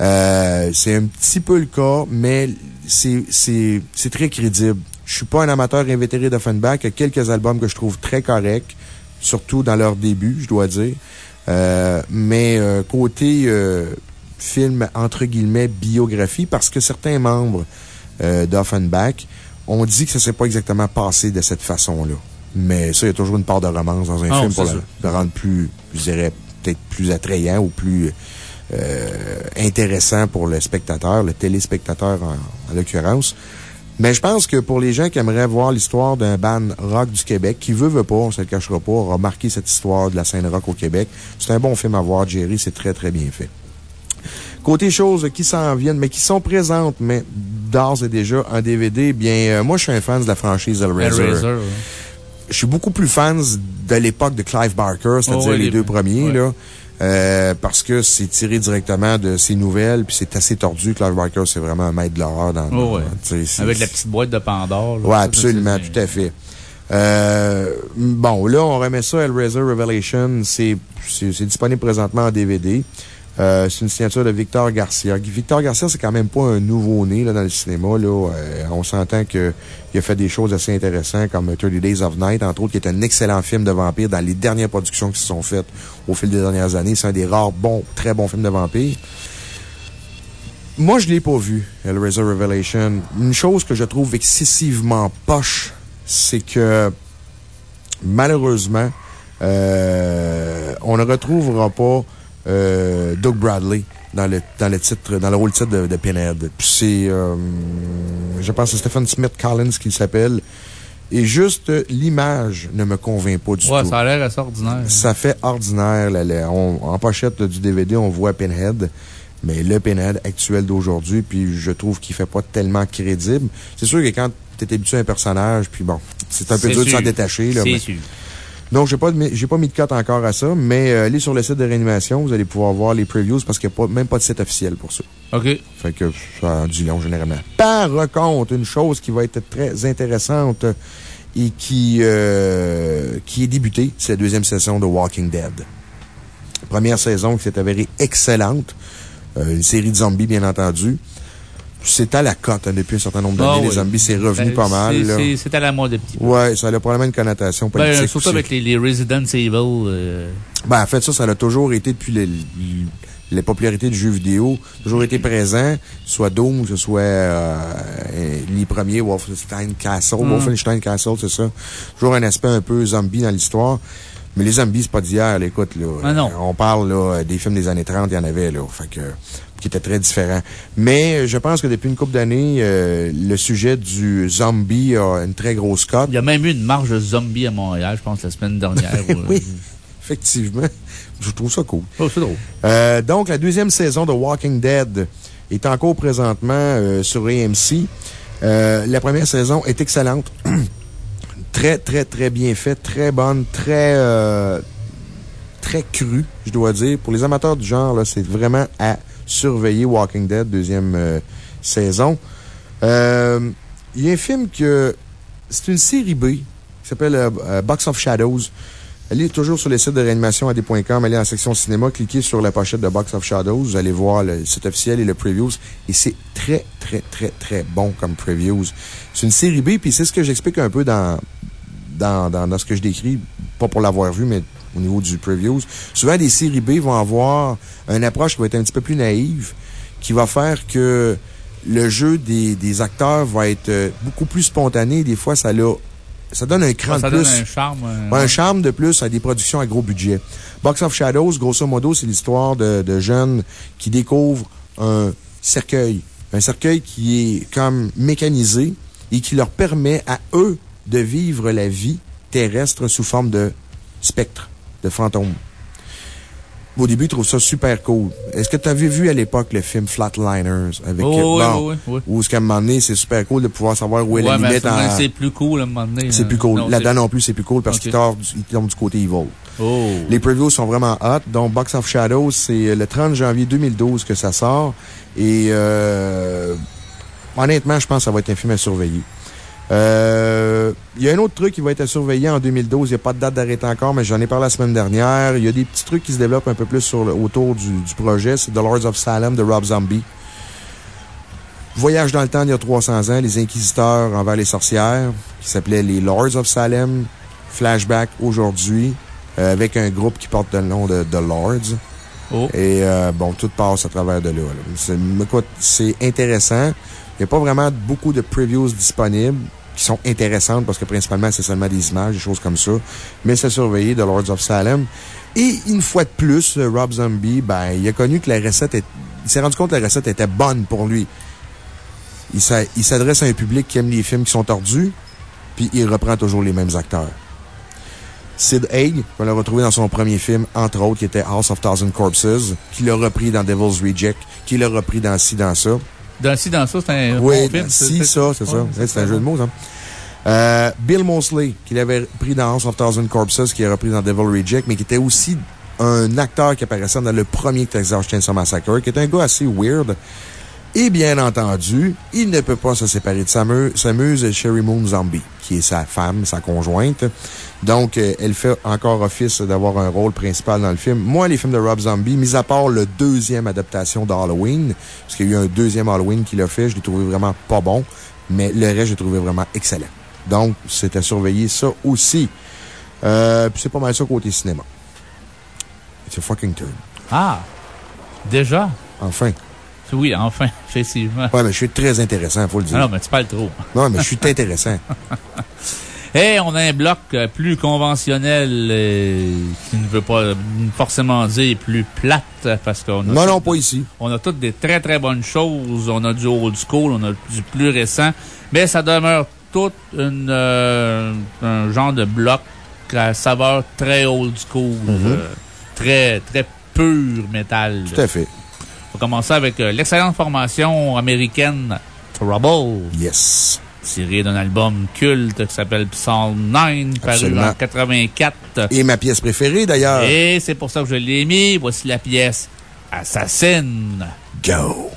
Euh, c'est un petit peu le cas, mais c'est c'est- c'est très crédible. Je suis pas un amateur invétéré d'Offenbach. Il y a quelques albums que je trouve très corrects, surtout dans leur début, je dois dire. Euh, mais euh, côté euh, film, entre guillemets, biographie, parce que certains membres euh, d'Offenbach ont dit que ça s'est pas exactement passé de cette façon-là. Mais ça, il y a toujours une part de romance dans un Ah, film pour le, rendre plus, je dirais, peut-être plus attrayant ou plus euh, intéressant pour le spectateur, le téléspectateur en, en l'occurrence. Mais je pense que pour les gens qui aimeraient voir l'histoire d'un band rock du Québec, qui veut, veut pas, on se le cachera pas, aura marqué cette histoire de la scène rock au Québec, c'est un bon film à voir, Jerry, c'est très, très bien fait. Côté choses qui s'en viennent, mais qui sont présentes, mais d'ores et déjà en DVD, bien, euh, moi, je suis un fan de la franchise Hellraiser. Hellraiser, ouais. Je suis beaucoup plus fan de l'époque de Clive Barker, c'est-à-dire Oh, ouais, les, les- deux premiers, ouais. là. Euh, parce que c'est tiré directement de ses nouvelles, puis c'est assez tordu. Clive Barker, c'est vraiment un maître de l'horreur dans Oh, ouais. c'est- Avec la petite boîte de Pandore. Ça, absolument, c'est- tout à fait. Euh, bon, là, on remet ça, Hellraiser Revelation. C'est c'est- c'est disponible présentement en DVD. Euh, c'est une signature de Victor Garcia. Victor Garcia, c'est quand même pas un nouveau-né dans le cinéma. Là. Euh, on s'entend qu'il a fait des choses assez intéressantes comme 30 Days of Night, entre autres, qui est un excellent film de vampire dans les dernières productions qui se sont faites au fil des dernières années. C'est un des rares bons, très bons films de vampire. Moi, je l'ai pas vu, Hellraiser Revelation. Une chose que je trouve excessivement poche, c'est que, malheureusement, euh, on ne retrouvera pas euh, Doug Bradley dans le, dans le titre, dans le rôle titre de, de Pinhead. Puis c'est, euh, je pense c'est Stephen Smith Collins qui s'appelle. Et juste euh, l'image ne me convainc pas du Ouais, tout. ça a l'air assez ordinaire. Ça fait ordinaire. là, là. On- en pochette du DVD, on voit Pinhead, mais le Pinhead actuel d'aujourd'hui, puis je trouve qu'il fait pas tellement crédible. C'est sûr que quand tu es habitué à un personnage, puis bon, c'est un peu dur de s'en détacher. C'est sûr. Donc, j'ai pas, j'ai pas mis de cote encore à ça, mais euh, allez sur le site de réanimation, vous allez pouvoir voir les previews parce qu'il n'y a pas, même pas de site officiel pour ça. OK. Fait que ça en dit long, généralement. Par contre, une chose qui va être très intéressante et qui, euh, qui est débutée, c'est la deuxième saison de Walking Dead. Première saison qui s'est avérée excellente. Euh, une série de zombies, bien entendu. C'est à la cote hein, depuis un certain nombre d'années. Ah les zombies, c'est revenu Ben, pas mal. c'est- à la mode, petit peu. Ouais, ça a probablement une connotation Ben, surtout aussi. avec les, les Resident Evil. euh, Ben, en fait, ça, ça a toujours été depuis le- le- la popularité du jeu vidéo, toujours été présent, soit Doom, ce soit euh, les premiers, Wolfenstein Castle, Mm. Wolfenstein Castle, c'est ça. Toujours un aspect un peu zombie dans l'histoire. Mais les zombies, c'est pas d'hier, écoute, là. Ah non. On parle, là, des films des années 30, il y en avait, là. Fait que, qui étaient très différents. Mais euh, je pense que depuis une couple d'années, euh, le sujet du zombie a une très grosse cote. Il y a même eu une marche de zombies à Montréal, je pense, la semaine dernière. euh, oui, effectivement. Je trouve ça cool. Oh, c'est drôle. Euh, donc, la deuxième saison de Walking Dead est en cours présentement euh, sur AMC. La première saison est excellente. très, très, très bien faite, très bonne, très, très crue, je dois dire. Pour les amateurs du genre, là, c'est vraiment à surveiller Walking Dead, deuxième euh, saison. Euh, Il y a un film que. C'est une série B qui s'appelle euh, Box of Shadows. allez toujours sur le site de réanimation AD.com, allez en section cinéma, cliquez sur la pochette de Box of Shadows, vous allez voir le site officiel et le previews. Et c'est très, très, très, très bon comme previews. C'est une série B, puis c'est ce que j'explique un peu dans, dans, dans, dans ce que je décris, pas pour l'avoir vu, mais au niveau du previews. Souvent, les séries B vont avoir une approche qui va être un petit peu plus naïve, qui va faire que le jeu des, des acteurs va être euh, beaucoup plus spontané. Des fois, ça l'a ça donne un cran Ça de donne plus. un charme. euh, Ouais, un charme de plus à des productions à gros budget. Box of Shadows, grosso modo, c'est l'histoire de, de jeunes qui découvrent un cercueil. Un cercueil qui est comme mécanisé et qui leur permet à eux de vivre la vie terrestre sous forme de spectre, de fantôme. Au début, ils trouvent ça super cool. Est-ce que tu avais vu à l'époque le film Flatliners avec Oh, oui, bon, oui, oui. où, ce qu'à un moment donné, c'est super cool de pouvoir savoir où est la Ouais, mais limite en. c'est plus cool à un moment donné. C'est euh, plus cool. non, Là-dedans non plus, c'est plus cool parce Ok. qu'il tombe du- il tombe du côté evil. Oh. Les previews sont vraiment hot. Donc, Box of Shadows, c'est le 30 janvier 2012 que ça sort. Et, euh, honnêtement, je pense que ça va être un film à surveiller. Euh, il y a un autre truc qui va être à surveiller en 2012. Il n'y a pas de date d'arrêt encore, mais j'en ai parlé la semaine dernière. Il y a des petits trucs qui se développent un peu plus sur le- autour du, du projet. C'est The Lords of Salem de Rob Zombie. Voyage dans le temps il y a 300 ans, les inquisiteurs envers les sorcières, qui s'appelaient les Lords of Salem. Flashback aujourd'hui, euh, avec un groupe qui porte le nom de The Lords. Oh. Et euh, bon, tout passe à travers de là. là. C'est intéressant. Il n'y a pas vraiment beaucoup de previews disponibles qui sont intéressantes parce que principalement, c'est seulement des images, des choses comme ça. Mais c'est surveillé de Lords of Salem. Et une fois de plus, euh, Rob Zombie, ben, il a connu que la recette il s'est rendu compte que la recette était bonne pour lui. Il s'a- il s'adresse à un public qui aime les films qui sont tordus, puis il reprend toujours les mêmes acteurs. Sid Haig, qu'on a retrouvé dans son premier film, entre autres, qui était House of Thousand Corpses, qui l'a repris dans Devil's Reject, qui l'a repris dans ci, dans ça. Dans ci, dans ça, c'est un Oui, bon dans ci, ça, c'est ça. Ouais, C'est un jeu de mots, ça. Euh, Bill Mosley, qui l'avait pris dans House of Thousand Corpses, qui a repris dans Devil Reject, mais qui était aussi un acteur qui apparaissait dans le premier Texas Chainsaw Massacre, qui est un gars assez weird. Et bien entendu, il ne peut pas se séparer de sa, meu- sa muse Sherry Moon Zombie, qui est sa femme, sa conjointe. Donc, euh, elle fait encore office d'avoir un rôle principal dans le film. Moi, les films de Rob Zombie, mis à part le deuxième adaptation d'Halloween, parce qu'il y a eu un deuxième Halloween qui l'a fait, je l'ai trouvé vraiment pas bon, mais le reste, j'ai trouvé vraiment excellent. Donc, c'est à surveiller ça aussi. Euh, puis c'est pas mal ça côté cinéma. It's a fucking turn. Ah! Déjà? Enfin. Oui, enfin, effectivement. Ouais, mais je suis très intéressant, faut le dire. Ah non, mais tu parles trop. Non, mais je suis intéressant. Et on a un bloc euh, plus conventionnel euh, qui ne veut pas forcément dire plus plate parce qu'on a. Non, non, pas ici. On a toutes des très très bonnes choses. On a du old school, on a du plus récent. Mais ça demeure tout une, euh, un genre de bloc à saveur très old school. Mhm. euh, très, très pur métal. Tout à fait. On va commencer avec euh, l'excellente formation américaine Trouble. Yes. Tiré d'un album culte qui s'appelle Psalm 9, paru en 84. Et ma pièce préférée, d'ailleurs. Et c'est pour ça que je l'ai mis. Voici la pièce Assassin. Go!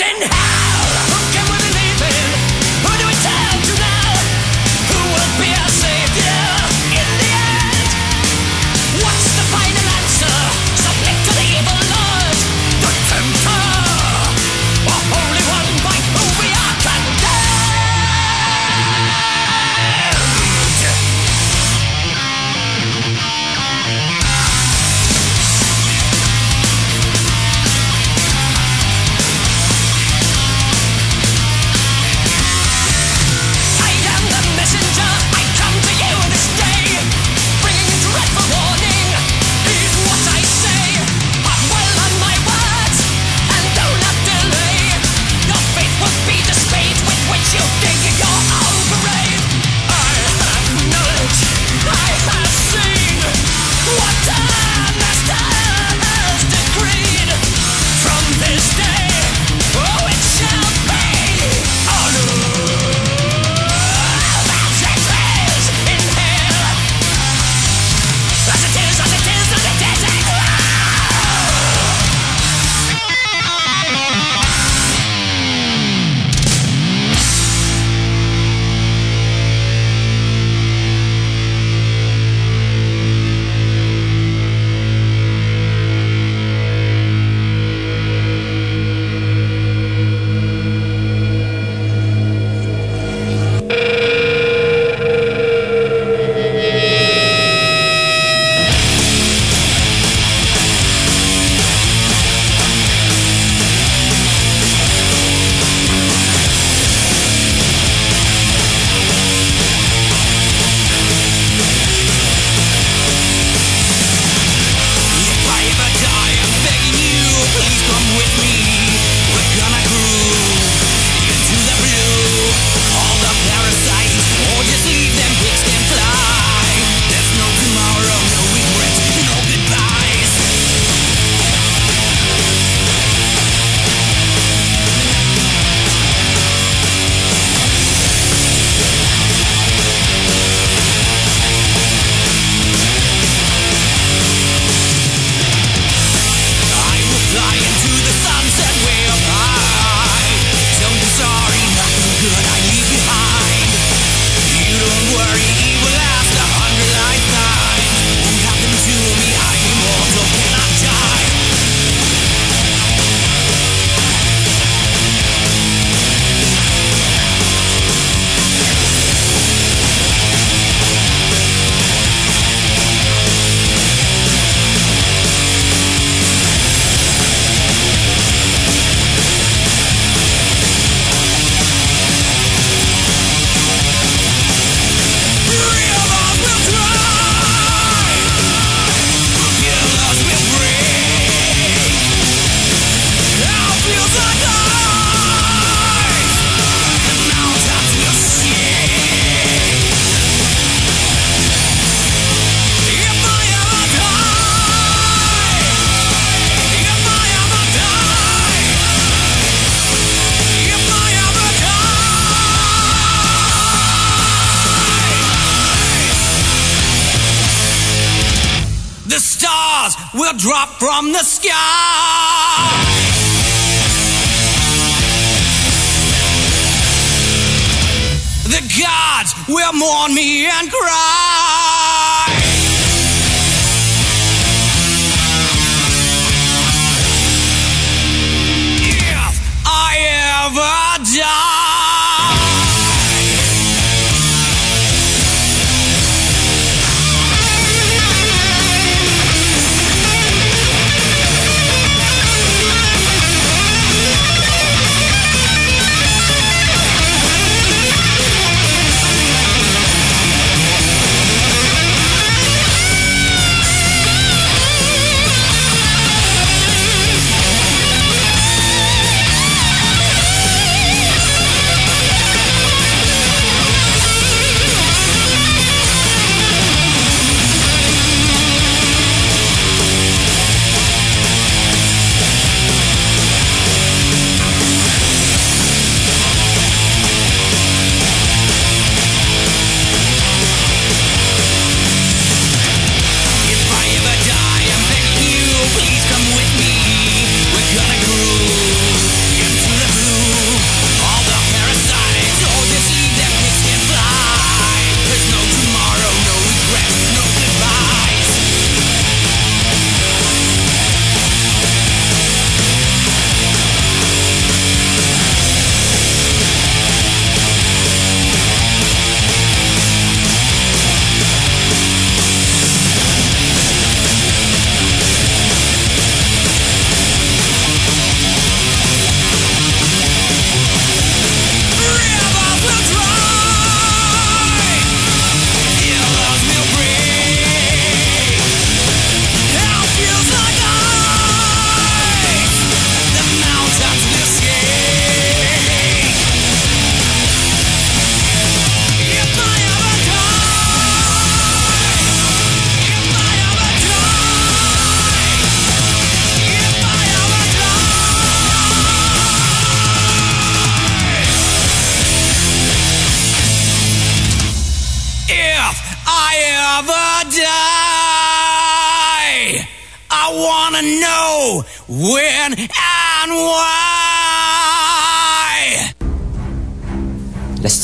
in hell.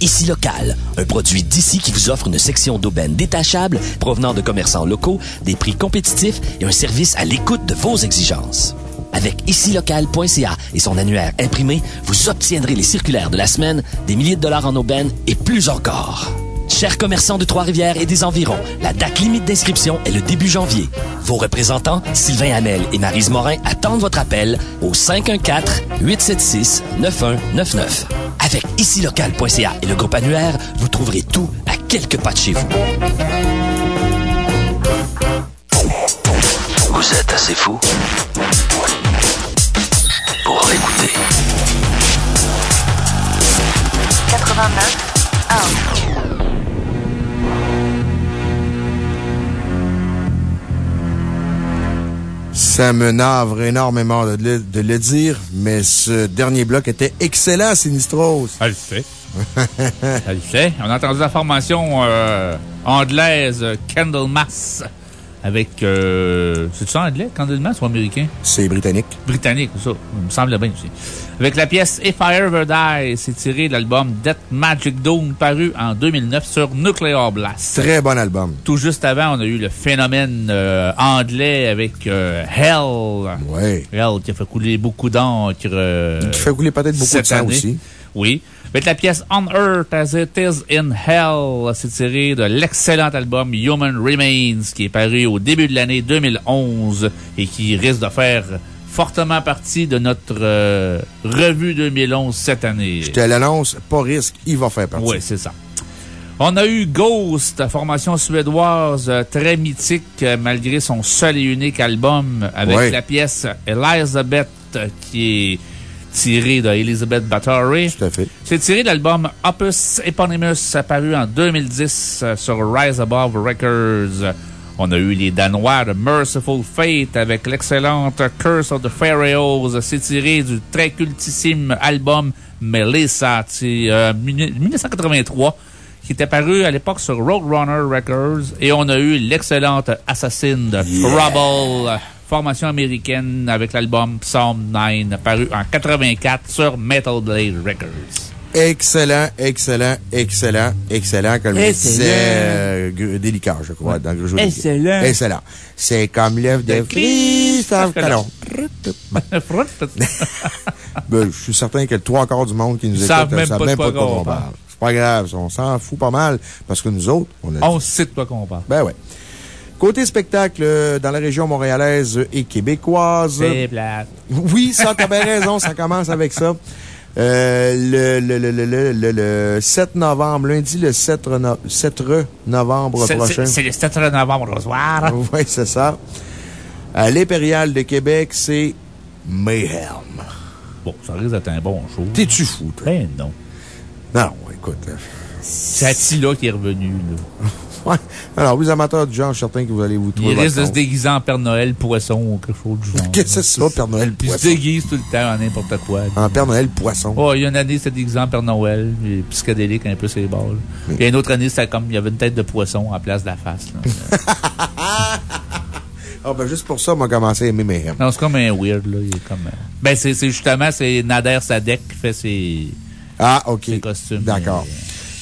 Ici Local, un produit d'ici qui vous offre une section d'aubaine détachable provenant de commerçants locaux, des prix compétitifs et un service à l'écoute de vos exigences. Avec icilocal.ca et son annuaire imprimé, vous obtiendrez les circulaires de la semaine, des milliers de dollars en aubaine et plus encore. Chers commerçants de Trois-Rivières et des environs, la date limite d'inscription est le début janvier. Vos représentants, Sylvain Hamel et Marise Morin, attendent votre appel au 514-876-9199. Avec icilocal.ca et le groupe annuaire, vous trouverez tout à quelques pas de chez vous. Vous êtes assez fou pour l'écouter. 89 Ça me navre énormément de le, dire, mais ce dernier bloc était excellent, Sinistros. Elle le fait. Elle le fait. On a entendu la formation euh, anglaise Candlemas Avec, euh, c'est-tu anglais, Candlemas ou américain? C'est britannique. Britannique, ça. Il me semble bien aussi. Avec la pièce If I Ever Die, c'est tiré de l'album Death Magic Doom, paru en 2009 sur Nuclear Blast. Très bon album. Tout juste avant, on a eu le phénomène euh, anglais avec euh, Hell. Ouais. Hell qui a fait couler beaucoup d'encre. euh, Qui fait couler peut-être beaucoup de sang année. aussi. Oui. Avec la pièce On Earth as It Is in Hell, c'est tiré de l'excellent album Human Remains qui est paru au début de l'année 2011 et qui risque de faire fortement partie de notre euh, revue 2011 cette année. Je te l'annonce, pas risque, il va faire partie. Oui, c'est ça. On a eu Ghost, formation suédoise euh, très mythique euh, malgré son seul et unique album avec Ouais. la pièce Elizabeth qui est tirée de Elizabeth Bathory. Tout à fait. C'est tiré de l'album Opus Eponymous apparu en 2010 euh, sur Rise Above Records. On a eu les Danois de Merciful Fate avec l'excellente Curse of the Pharaohs. C'est tiré du très cultissime album Melissa, c'est, euh, 1983, qui était paru à l'époque sur Roadrunner Records. Et on a eu l'excellente Assassin de Rubble, formation américaine avec l'album Psalm 9, paru en 84 sur Metal Blade Records. Excellent, excellent, excellent, excellent, comme je disais, euh, délicat, je crois, dans le jeu. Excellent. Excellent. C'est comme l'œuvre de Christophe Colomb. Ben, je suis certain que le trois quarts du monde qui nous écoute savent ne même savent pas même pas de quoi on parle. parle. C'est pas grave, on s'en fout pas mal, parce que nous autres, on a On sait de quoi qu'on parle. Ben ouais. Côté spectacle, euh, dans la région montréalaise et québécoise. C'est. Oui, ça, t'as bien raison, ça commence avec ça. Euh, le, le, le, le, le, le 7 novembre, lundi le 7, no- 7 novembre C'est- prochain. c'est- le 7 novembre au soir. Oui, c'est ça. À l'Impérial de Québec, c'est Mayhem. Bon, ça risque d'être un bon show. T'es-tu fou, toi? Ben non. Non, écoute. C'est Attila qui est revenu, là. Ouais. Alors, vous amateurs du genre, je suis certain que vous allez vous trouver. Il risque de se déguiser en Père Noël poisson ou quelque chose du genre. Qu'est-ce que c'est ça, Père Noël Il se poisson? déguise tout le temps en n'importe quoi. En Père Noël poisson. Oh, il y a une année, c'était déguisé en Père Noël, et psychédélique un peu ses balles. A une autre année, c'était comme, il y avait une tête de poisson en place de la face, là. Ah, ben, juste pour ça, on m'a commencé à aimer Mayhem. non, c'est comme un weird, là. Il est comme, euh, ben, c'est justement, c'est Nader Sadek qui fait ses, Ah, OK. ses costumes. D'accord.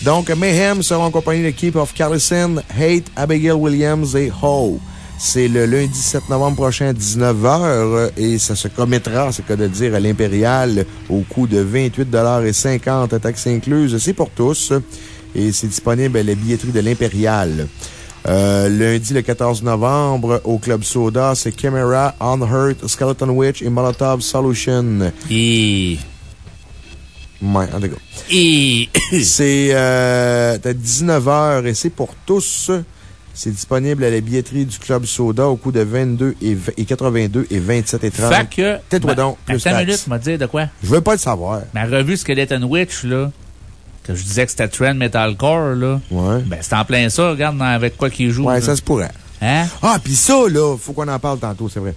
Donc, Mayhem sera en compagnie de l'équipe of Carlison, Hate, Abigail Williams et Ho. C'est le lundi 7 novembre prochain à 19h et ça se commettra, c'est cas de dire, à l'Impérial au coût de 28,50 taxes incluses. C'est pour tous et c'est disponible à la de l'Impérial. Euh, lundi, le 14 novembre, au Club Soda, c'est Chimera, Unhurt, Skeleton Witch et Molotov Solution. Et. Ouais, en tout cas. Et. C'est euh, à 19h et c'est pour tous. C'est disponible à la billetterie du Club Soda au coût de 22 et, v- et 82 et 27 et 30. Fait que. Tais-toi Ben, donc, plus Attends une minute, m'a dit de quoi? Je veux pas le savoir. Ma revue Skeleton Witch, là, que je disais que c'était Trend Metalcore, là. Ouais. Ben, c'est en plein ça, regarde avec quoi qu'il joue. Ouais, là. ça se pourrait. Hein? Ah, puis ça, là, faut qu'on en parle tantôt, c'est vrai.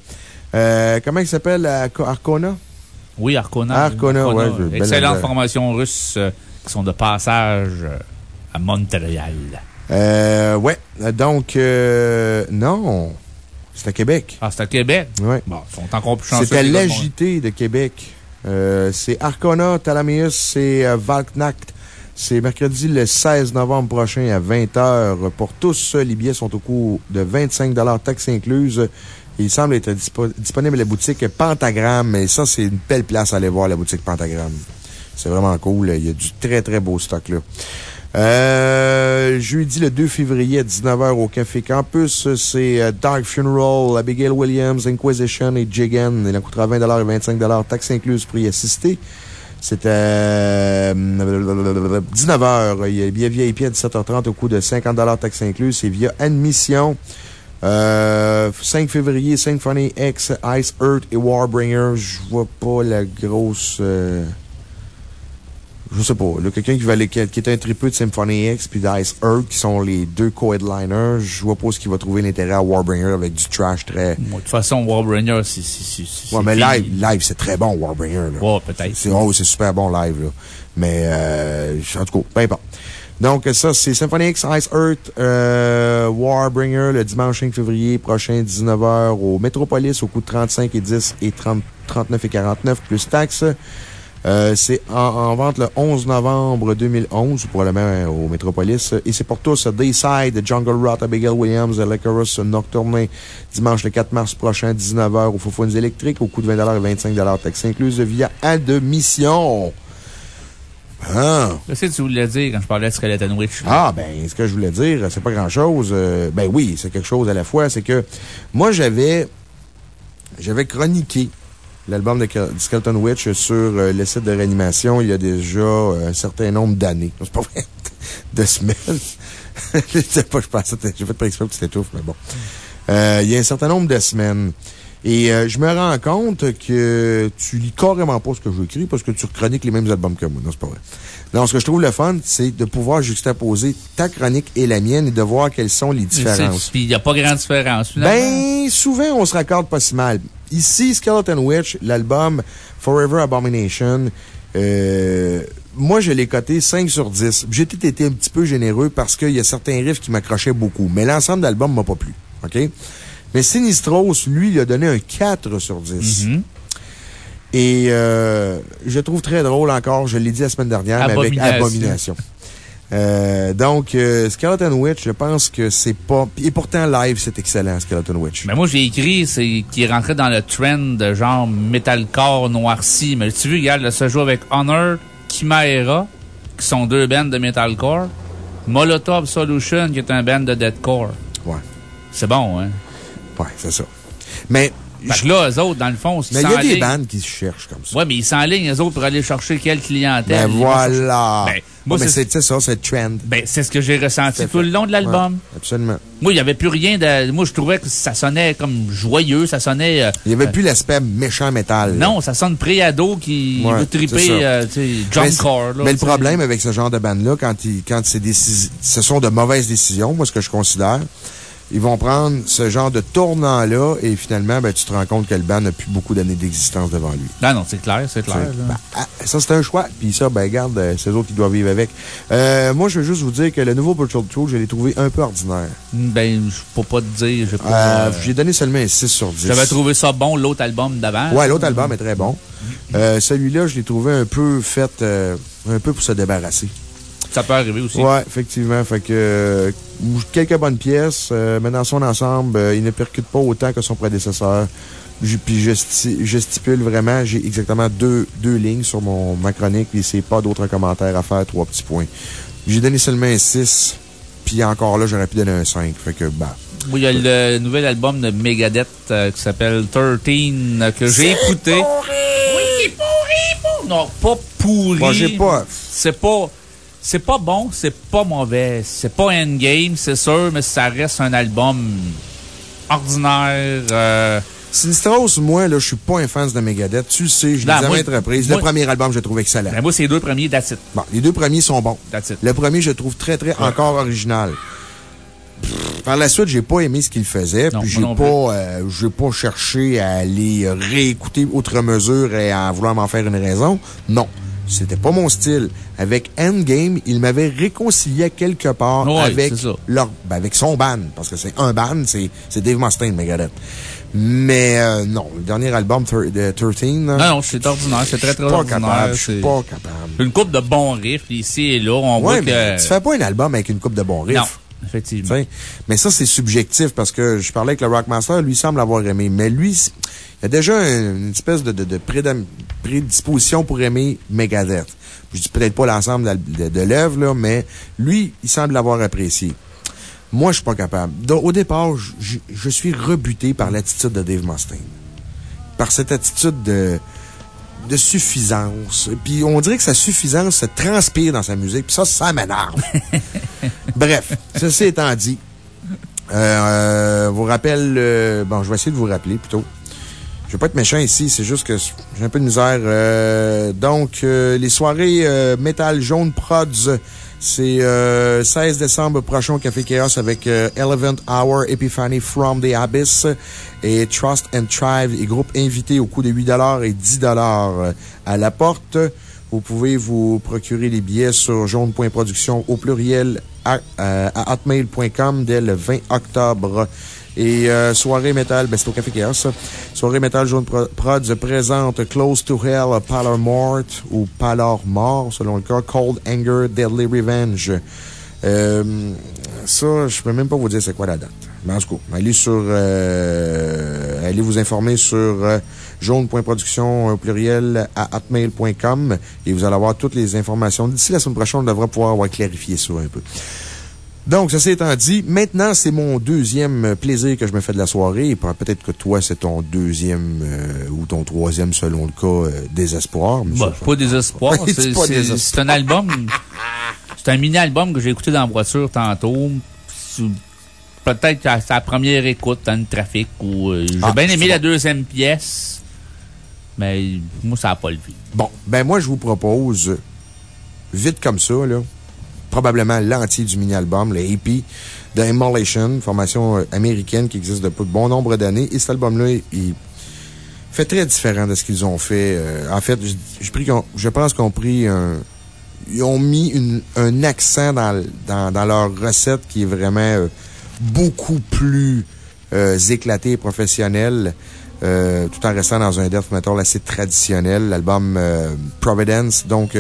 Euh, comment il s'appelle, euh, Arcona? Oui, Arcona. Arcona, ouais, je- belle Excellente affaire. formation russe euh, qui sont de passage euh, à Montréal. Euh, ouais. Donc, euh, non. C'est à Québec. Ah, c'est à Québec? Ouais. Bon, ils sont encore plus chanceux. C'est à les gars de Québec. Euh, c'est Arcona, Talameus, c'est euh, Valknacht. C'est mercredi le 16 novembre prochain à 20h. Pour tous, les billets sont au coût de 25 taxes incluses. Il semble être dispo- disponible à la boutique Pentagramme. Et ça, c'est une belle place à aller voir, la boutique Pentagramme. C'est vraiment cool. Il y a du très, très beau stock là. Euh, jeudi le 2 février à 19h au Café Campus, c'est euh, Dark Funeral, Abigail Williams, Inquisition et Jigan. Il en coûtera 20 et 25 taxes incluses pour y assister. C'est à 19h. Il y a billets VIP à 17h30 au coût de 50 taxes incluses. C'est via admission. Euh, 5 février, Symphony X, Ice Earth et Warbringer. Je vois pas la grosse... euh, je sais pas, quelqu'un qui, va aller- qui est un tripeux de Symphony X puis d'Ice Earth, qui sont les deux co-headliners, je vois pas ce qu'il va trouver l'intérêt à Warbringer avec du trash très. Bon, de toute façon, Warbringer, c'est. Ouais, mais live, live, c'est très bon, Warbringer, là. Ouais, peut-être. C'est oh, c'est super bon live, là. Mais, euh, en tout cas, peu importe. Donc, ça, c'est Symphony X, Ice Earth, euh, Warbringer, le dimanche 5 février prochain, 19h, au Metropolis, au coût de 35 et 10 et 30, 39 et 49, plus taxes. Euh, c'est en, en vente le 11 novembre 2011, probablement euh, au Metropolis. Et c'est pour tous Dayside, Jungle Rot, Abigail Williams, Lecarus Nocturne, dimanche le 4 mars prochain, 19h, au Foufounes électriques, au coût de 20 et 25 taxes incluses via admission. Ah. Qu'est-ce que tu voulais dire quand je parlais de Skeleton Witch? Ah, ben, ce que je voulais dire, c'est pas grand chose. Euh, ben oui, c'est quelque chose à la fois. C'est que moi, j'avais, j'avais chroniqué l'album de Ke- Skeleton Witch sur euh, le site de réanimation il y a déjà euh, un certain nombre d'années. C'est pas vrai, de semaines. je sais pas, je pensais, j'ai fait par exprès que tu t'étouffes, mais bon. Euh, il y a un certain nombre de semaines. Et euh, je me rends compte que tu lis carrément pas ce que j'écris parce que tu chroniques les mêmes albums que moi. Non, c'est pas vrai. Non, ce que je trouve le fun, c'est de pouvoir juxtaposer ta chronique et la mienne et de voir quelles sont les différences. Puis il n'y a pas grande différence. Ben, souvent, on se raccorde pas si mal. Ici, Skeleton Witch, l'album Forever Abomination, euh, moi, je l'ai coté 5 sur 10. J'ai peut-être été un petit peu généreux parce qu'il y a certains riffs qui m'accrochaient beaucoup. Mais l'ensemble de l'album m'a pas plu. OK? Mais Sinistros, lui, il a donné un 4 sur 10. Et euh, je trouve très drôle encore, je l'ai dit la semaine dernière, mais avec Abomination. Euh, donc, euh, Skeleton Witch, je pense que c'est pas. Et pourtant, live, c'est excellent, Skeleton Witch. Mais moi, j'ai écrit c'est qu'il est rentré dans le trend de genre metalcore noirci. Mais tu veux, regarde, là, ça joue avec Honor, Chimera, qui sont deux bands de metalcore, Molotov Solution, qui est un band de deathcore. Ouais. C'est bon, hein? Ouais, c'est ça. Mais. Fait que là, eux autres, dans le fond, Mais il y a des bandes qui se cherchent comme ça. Ouais, mais ils s'enlignent, eux autres, pour aller chercher quelle clientèle. Ben voilà. Ben, moi, mais c'est ça, c'est le trend. ben, c'est ce que j'ai ressenti tout le long de l'album. Ouais, absolument. Moi, il n'y avait plus rien de. Moi, je trouvais que ça sonnait comme joyeux, ça sonnait. euh, Il n'y avait plus l'aspect méchant métal. là. Non, ça sonne pré-ado qui Ouais, veut triper, euh, jump core. Mais le problème avec ce genre de band-là, quand, ils- quand des, ce sont de mauvaises décisions, moi, ce que je considère, ils vont prendre ce genre de tournant-là et finalement, ben, tu te rends compte que le band n'a plus beaucoup d'années d'existence devant lui. Non, non, c'est clair, c'est clair. Ben, ah, ça, c'est un choix. Puis ça, ben, garde, euh, c'est eux autres qui doivent vivre avec. Euh, moi, je veux juste vous dire que le nouveau Virtual Tool, je l'ai trouvé un peu ordinaire. Ben, je peux pas te dire. j'ai Euh, J'ai donné seulement un 6 sur 10. J'avais trouvé ça bon, l'autre album d'avant. Ouais, l'autre album est très bon. Celui-là, je l'ai trouvé un peu fait, un peu pour se débarrasser. Ça peut arriver aussi. Ouais, effectivement. Fait que, euh, quelques bonnes pièces, euh, mais dans son ensemble, euh, il ne percute pas autant que son prédécesseur. Puis je, sti- je stipule vraiment, j'ai exactement deux, deux lignes sur mon, ma chronique, et c'est pas d'autres commentaires à faire, trois petits points. J'ai donné seulement un 6, puis encore là, j'aurais pu donner un 5. Fait que, bah. Oui, il y a le nouvel album de Megadeth euh, qui s'appelle 13 euh, que j'ai écouté. Oui, pourri, pourri. Non, pas pourri. Moi, j'ai pas. C'est pas. C'est pas bon, c'est pas mauvais. C'est pas endgame, c'est sûr, mais ça reste un album ordinaire. euh, Sinistros, moi, là, je suis pas un fan de Megadeth. Tu le sais, je l'ai Non, dit à moi- maintes reprises. moi- Le premier album, je le trouve excellent. ben, moi, c'est les deux premiers, that's it. Bon, les deux premiers sont bons. That's it. Le premier, je le trouve très, très encore original. Pff, Par la suite, j'ai pas aimé ce qu'il faisait, Non, puis j'ai pas, euh, j'ai pas cherché à aller réécouter outre mesure et à vouloir m'en faire une raison. Non. C'était pas mon style. Avec Endgame, il m'avait réconcilié quelque part Ouais, avec leur, ben, avec son band. Parce que c'est un band, c'est, Dave Mustaine, Megadeth. Mais, euh, non, le dernier album, thir- de 13, là, Non, non, c'est ordinaire, c'est très, je très suis pas ordinaire. capable, je suis pas capable. Une coupe de bons riffs, ici et là. On voit Ouais, que. mais tu fais pas un album avec une coupe de bons riffs. Non, effectivement. T'sais, Mais ça, c'est subjectif parce que je parlais avec le Rockmaster, lui semble avoir aimé. Mais lui, il a déjà une espèce de, prédisposition pour aimer Megadeth. Je dis peut-être pas l'ensemble de, de, de l'œuvre, mais lui, il semble l'avoir apprécié. Moi, je suis pas capable. Donc, au départ, je suis rebuté par l'attitude de Dave Mustaine. Par cette attitude de, de suffisance. Puis on dirait que sa suffisance se transpire dans sa musique. Puis ça, ça m'énerve. Bref, ceci étant dit, euh, euh, vous rappelle, euh, bon, je vais essayer de vous rappeler plutôt. Je vais pas être méchant ici, c'est juste que j'ai un peu de misère. Euh, donc, les soirées Metal Jaune Prods, c'est euh, 16 décembre prochain Café Chaos avec euh, Elephant Hour, Epiphany from the Abyss et Trust and Thrive, et groupes invités au coût de 8 et 10 à la porte. Vous pouvez vous procurer les billets sur jaune.production au pluriel à, euh, à dès le 20 octobre. Et euh, soirée métal, ben c'est au Café Chaos. ça. Soirée métal Jaune Pro- Prod présente Close to Hell, Pallor Mort ou Pallor Mort selon le cas, Cold Anger, Deadly Revenge. Euh, ça, je peux même pas vous dire c'est quoi la date. Mais en tout cas, allez sur, euh, allez vous informer sur euh, jaune.production au pluriel à hotmail.com et vous allez avoir toutes les informations. D'ici la semaine prochaine, on devra pouvoir avoir clarifié ça un peu. Donc, ceci étant dit, maintenant, c'est mon deuxième plaisir que je me fais de la soirée. Peut-être que toi, c'est ton deuxième euh, ou ton troisième, selon le cas, euh, désespoir. Bah, ça, pas désespoir. C'est- c'est c'est c'est un album. C'est un mini-album que j'ai écouté dans la voiture tantôt. C'est- Peut-être à sa première écoute dans le trafic. Ou euh, J'ai Ah, bien aimé c'est la deuxième pièce. Mais moi, ça n'a pas levé. Bon, ben moi, je vous propose, vite comme ça, là, probablement l'entier du mini-album, le EP de Immolation, formation euh, américaine qui existe depuis de bon nombre d'années. Et cet album-là, il fait très différent de ce qu'ils ont fait. Euh, en fait, je, je qu'on- je pense qu'ils ont pris un. Ils ont mis un accent dans, leur recette qui est vraiment euh, beaucoup plus éclaté et professionnel. tout en restant dans un death metal assez traditionnel, l'album Providence. Donc,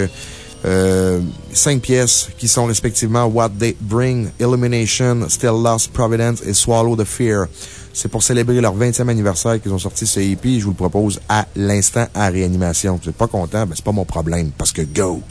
euh, cinq pièces qui sont respectivement What They Bring, Illumination, Still Lost, Providence et Swallow the Fear. C'est pour célébrer leur 20e anniversaire qu'ils ont sorti ce EP. Je vous le propose à l'instant à réanimation. Vous n'êtes pas content? Ben, c'est pas mon problème parce que go!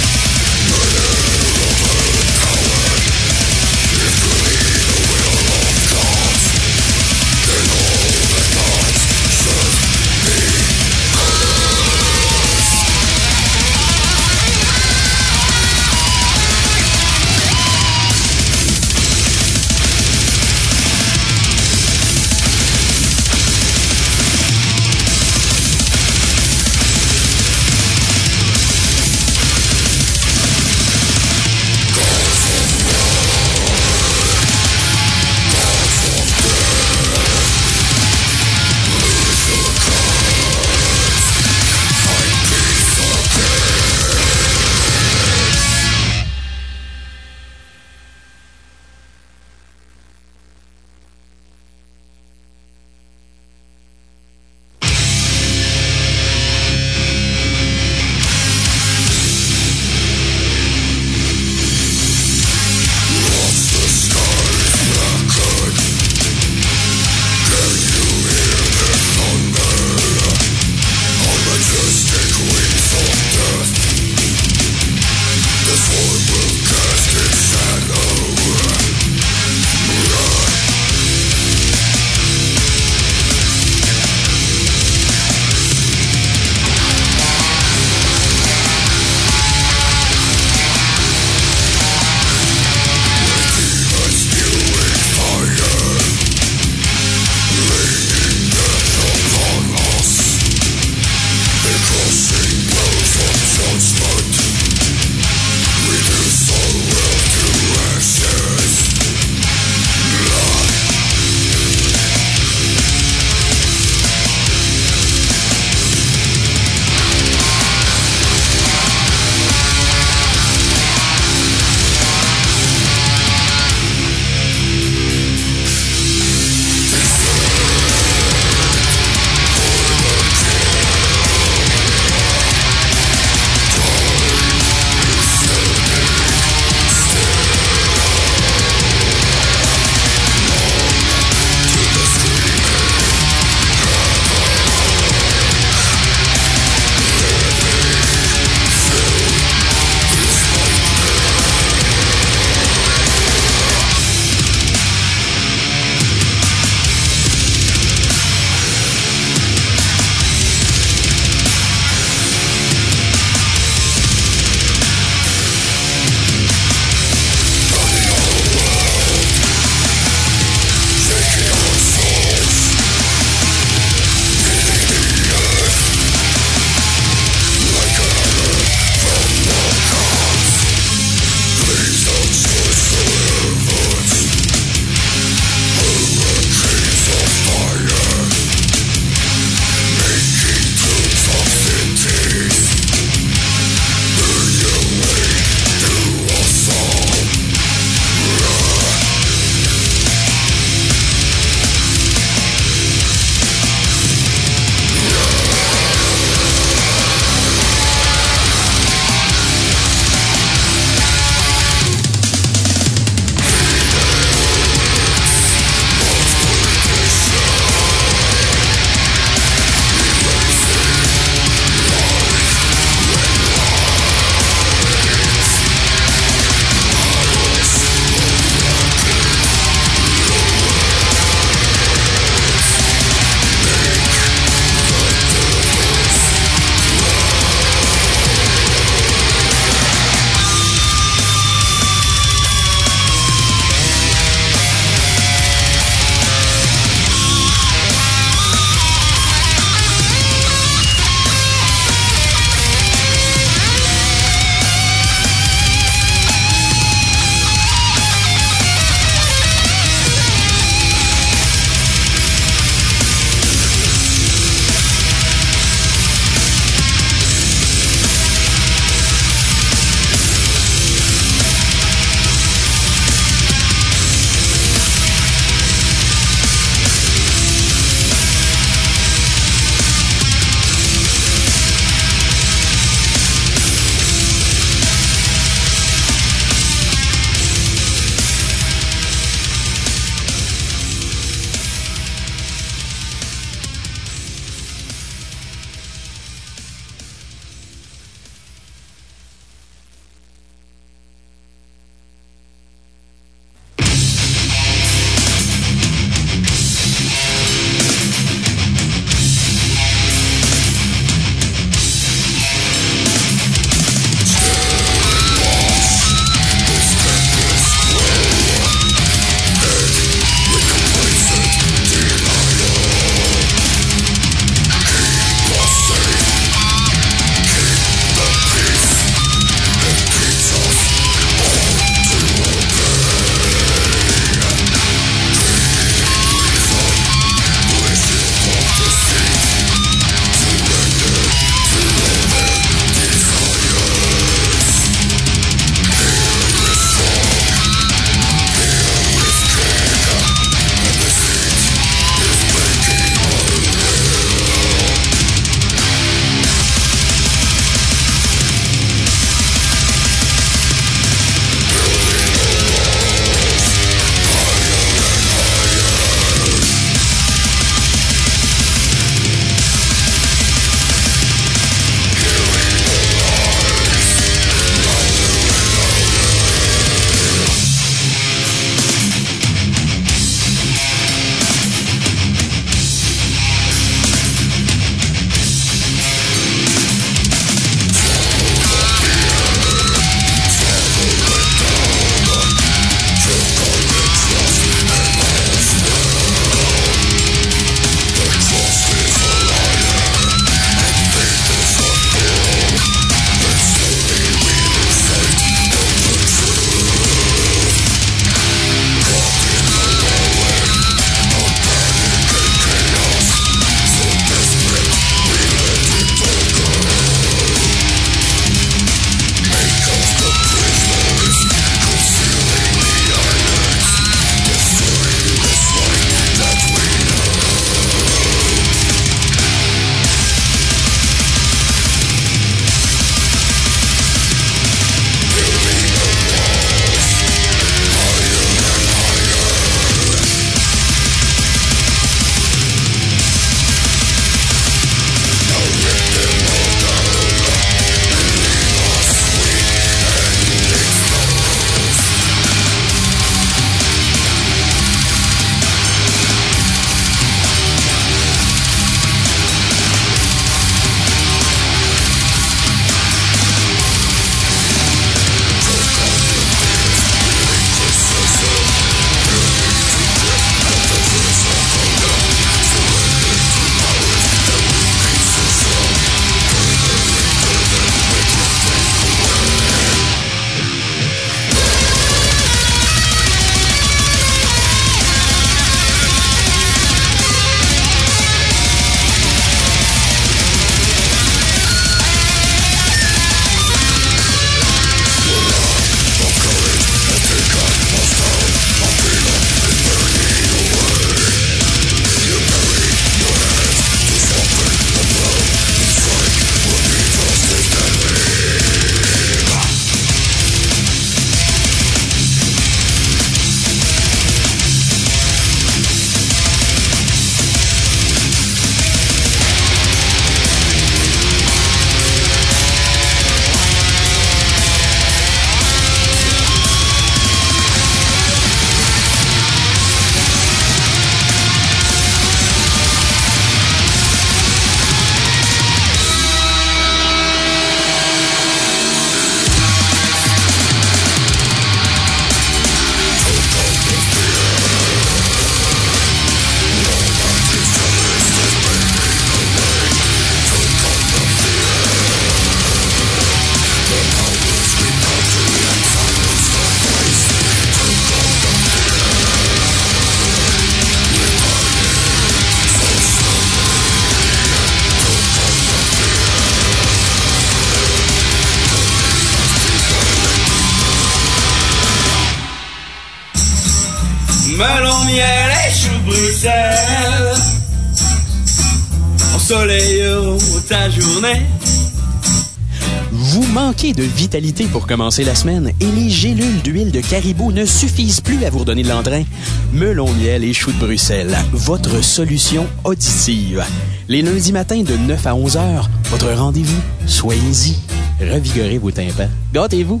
De vitalité pour commencer la semaine et les gélules d'huile de caribou ne suffisent plus à vous redonner de l'entrain? Melon miel et chou de Bruxelles, votre solution auditive. Les lundis matins de 9 à 11 heures, votre rendez-vous, soyez-y. Revigorez vos tympans. Gâtez-vous.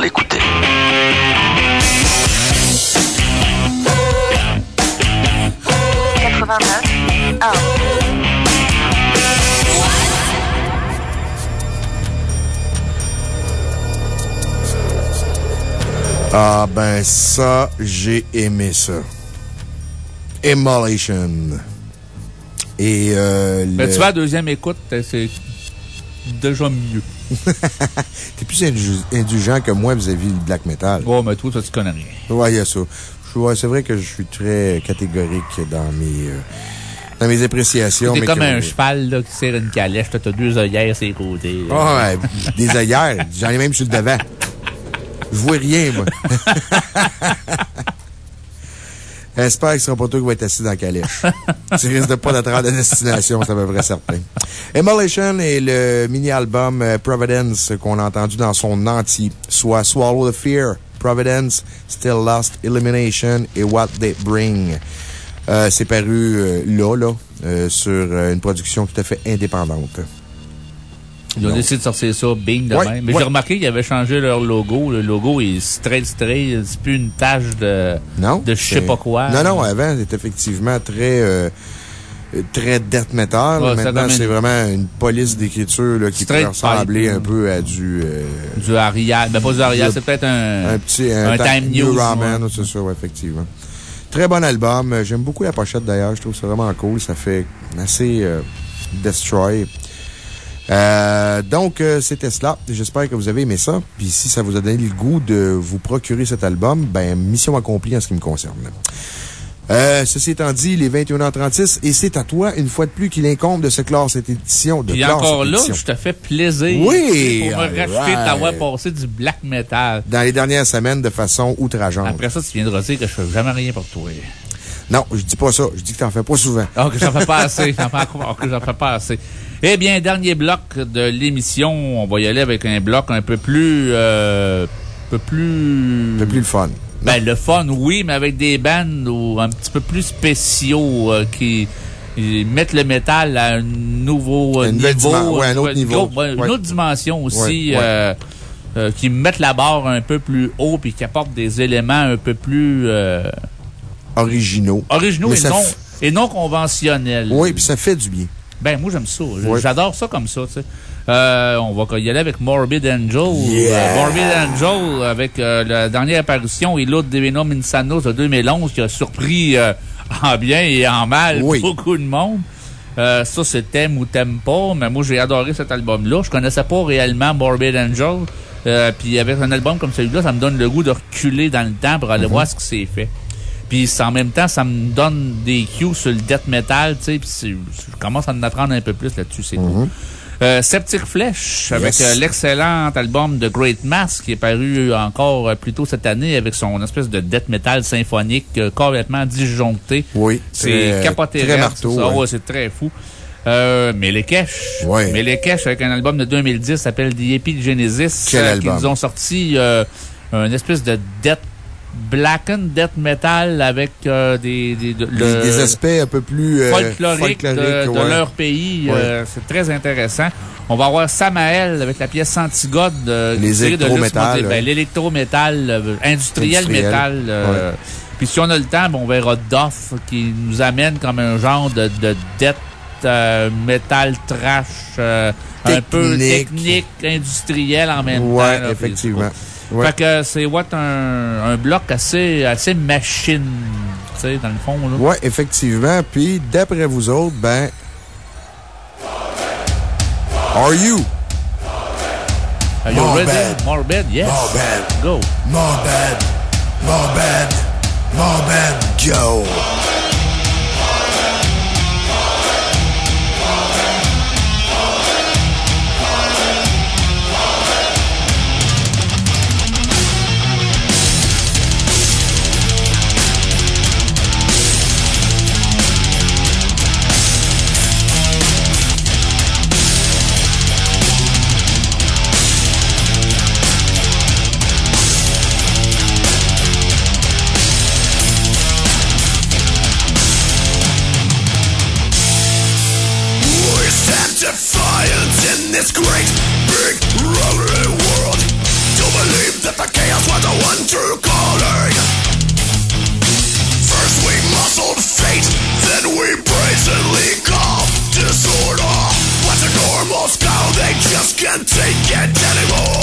l'écouter. Ah, ben, ça, j'ai aimé ça. Immolation. Et, euh, Ben, tu vois, à deuxième écoute, c'est déjà mieux. T'es plus indulg- indulgent que moi vis-à-vis du black metal. Oh, mais toi, toi, tu connais rien. Ouais, il y a ça. Ouais, c'est vrai que je suis très catégorique dans mes, euh, dans mes appréciations. T'es mais comme un cheval là, qui serre une calèche. Toi, T'as deux œillères sur les côtés. Ah ouais, des œillères. J'en ai même sur le devant. Je vois rien, moi. J'espère que ce sera pas toi qui va être assis dans la calèche. tu risques de pas d'être à la destination, c'est à peu près certain. Immolation est le mini-album euh, Providence qu'on a entendu dans son entier, soit Swallow the Fear, Providence, Still Lost, Elimination et What They Bring. Euh, c'est paru euh, là, là, euh, sur euh, une production tout à fait indépendante. Ils ont décidé de sortir ça, bing, de Ouais, même. Mais ouais. j'ai remarqué qu'ils avaient changé leur logo. Le logo est straight, straight. C'est plus une tache de, Non. de je sais pas quoi. Non, non, avant, c'était effectivement très, euh, très death metal. Ouais, Maintenant, c'est vraiment une police d'écriture qui peut ressembler un peu à du. euh, Du Arial. Ben, pas du Arial, c'est peut-être un. un petit. un Time News, Ramen, c'est ça, ouais, effectivement. Très bon album. J'aime beaucoup la pochette d'ailleurs. Je trouve ça vraiment cool. Ça fait assez euh, Destroy. Euh, donc, euh, c'était cela. J'espère que vous avez aimé ça. Puis si ça vous a donné le goût de vous procurer cet album, ben, mission accomplie en ce qui me concerne. Euh, ceci étant dit, il est 21h36 et c'est à toi, une fois de plus, qu'il incombe de se clore cette édition. De Puis clore encore là, édition. je te fais plaisir. Oui, Pour me racheter de t'avoir passé du black metal. Dans les dernières semaines, de façon outrageante. Après ça, tu viendras dire que je fais jamais rien pour toi. Non, je dis pas ça. Je dis que t'en fais pas souvent. Ah, que j'en fais pas assez. J'en fais encore que j'en fais pas assez. Eh bien, dernier bloc de l'émission. On va y aller avec un bloc un peu plus, euh, un peu plus. Un peu plus le fun. Ben, le fun, oui, mais avec des bands ou un petit peu plus spéciaux euh, qui, mettent le métal à un nouveau euh, niveau. ouais, un une autre ouais, Une dimension aussi. Ouais, euh, euh, qui mettent la barre un peu plus haut puis qui apportent des éléments un peu plus euh, Originaux. originaux Mais et non, et non conventionnels. Oui, puis ça fait du bien. Ben, moi, j'aime ça. J'adore ça comme ça, tu sais. Euh, on va y aller avec Morbid Angel. Yeah. Euh, Morbid Angel, avec euh, la dernière apparition, Ilot Divino Insanos de 2011, qui a surpris euh, en bien et en mal Oui. beaucoup de monde. Euh, ça, c'est t'aimes ou t'aimes pas, mais moi, j'ai adoré cet album-là. Je connaissais pas réellement Morbid Angel. Euh, puis avec un album comme celui-là, ça me donne le goût de reculer dans le temps pour aller Mhm. voir ce qui s'est fait. Puis en même temps, ça me donne des cues sur le death metal, tu sais, puis je commence à en apprendre un peu plus là-dessus, c'est cool. Euh, Septic Flesh, avec Yes. euh, l'excellent album de Great Mass, qui est paru encore euh, plus tôt cette année avec son espèce de death metal symphonique euh, complètement disjoncté. Oui. C'est capoté. Très marteau. ouais. Ouais, c'est très fou. Euh, Melekesh. Ouais. Melekesh avec un album de 2010 s'appelle The Epigenesis. Quel euh, album? nous ont sorti euh, un espèce de death blackened death metal avec euh, des, des, de- Des, le- des aspects un peu plus euh, folklorique, de, leur pays. Ouais. euh, c'est très intéressant. On va avoir Samael avec la pièce Santigode. euh, Les tirée de électrométal, Luce Monté- ben. L'électrométal, industriel, Industriel. métal. Ouais. Puis si on a le temps, ben, on verra Doff qui nous amène comme un genre de, de death metal trash un peu Technique. industriel en même temps. puis effectivement. Ouais. Fait que c'est what un, un bloc assez, assez machine, tu sais, dans le fond. Là. Ouais, effectivement. Puis, d'après vous autres, ben. Are you? Are you ready? Morbid, yes. Morbid. Go. Morbid. Morbid. Morbid. Go. Can't take it anymore.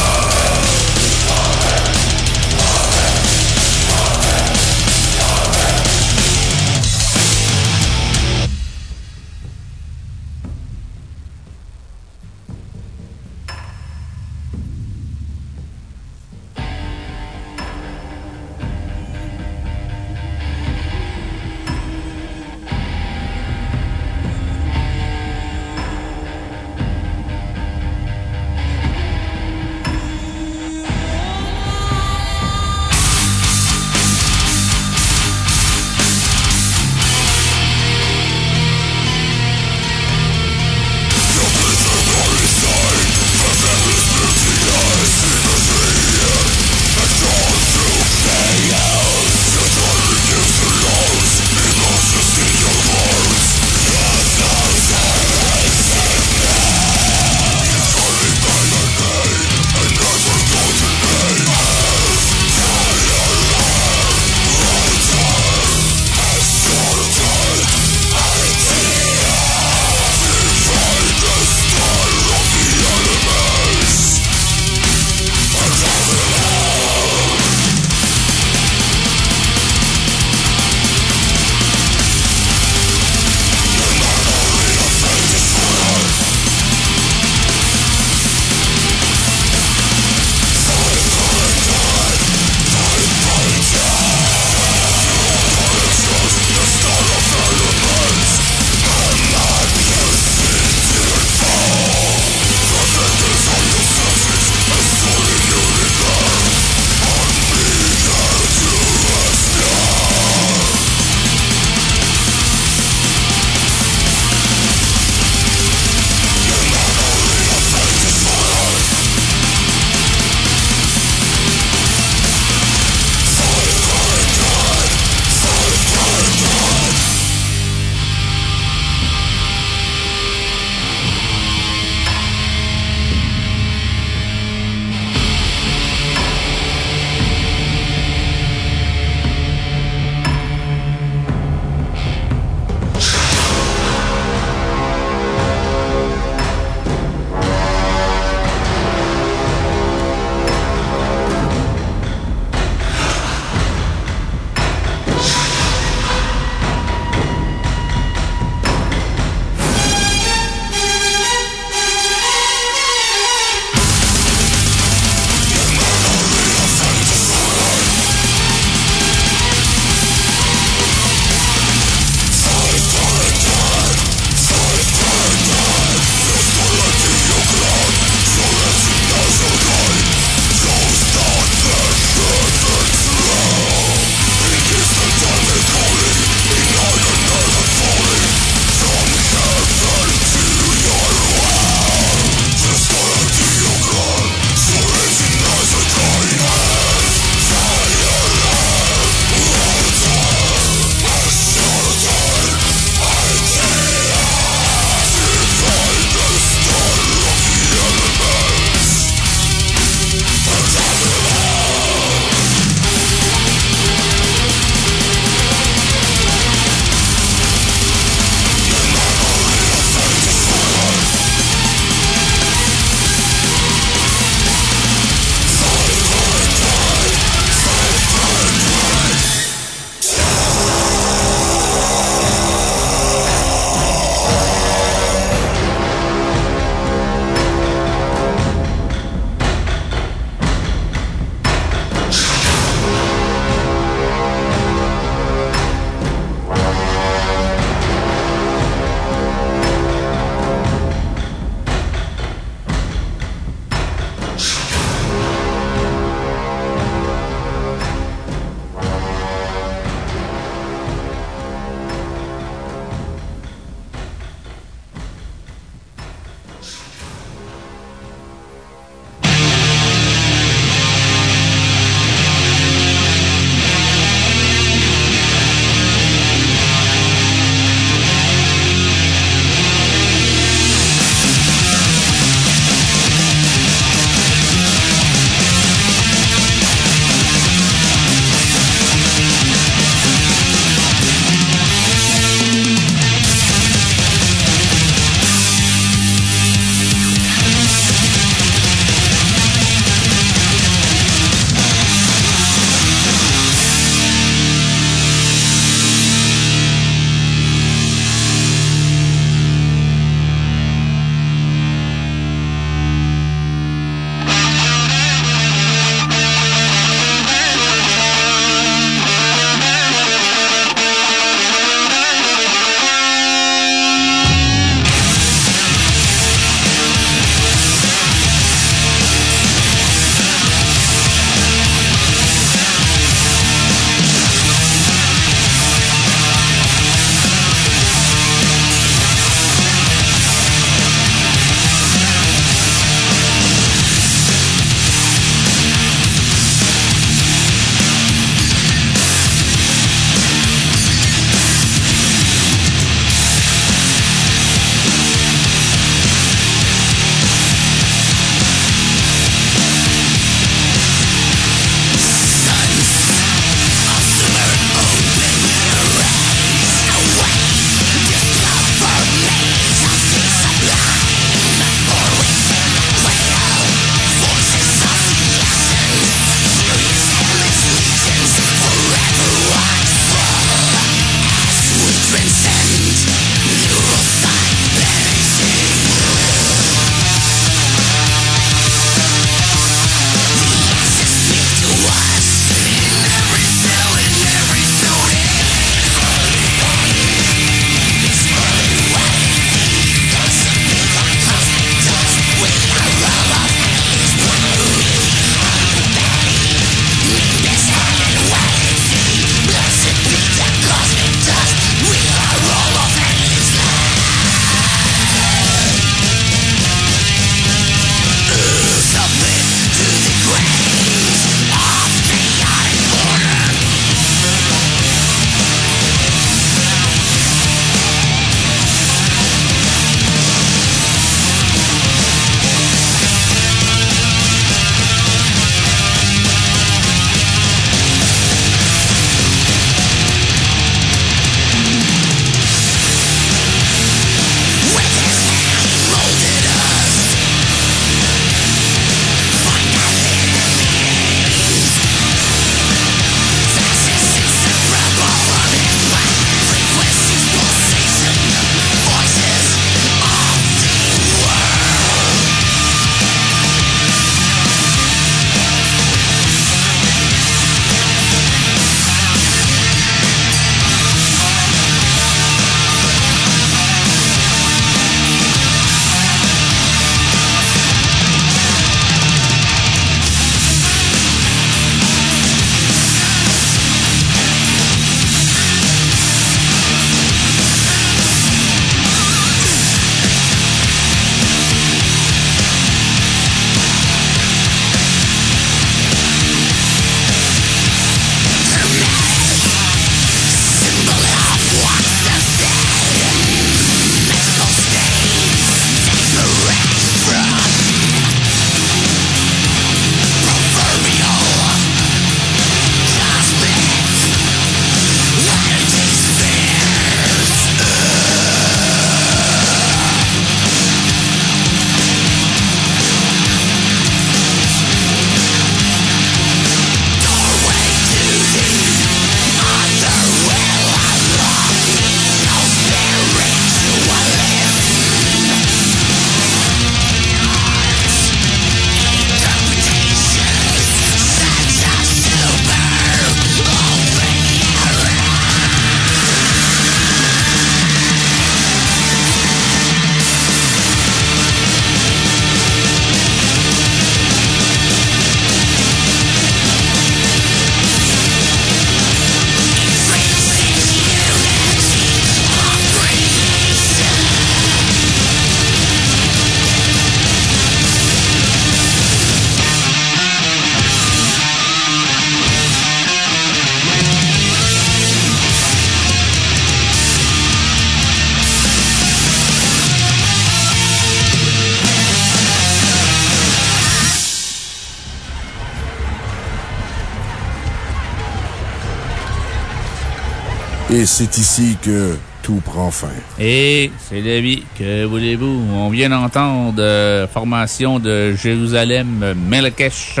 C'est ici que tout prend fin. Et c'est la vie. Que voulez-vous? On vient d'entendre euh, formation de Jérusalem Melakesh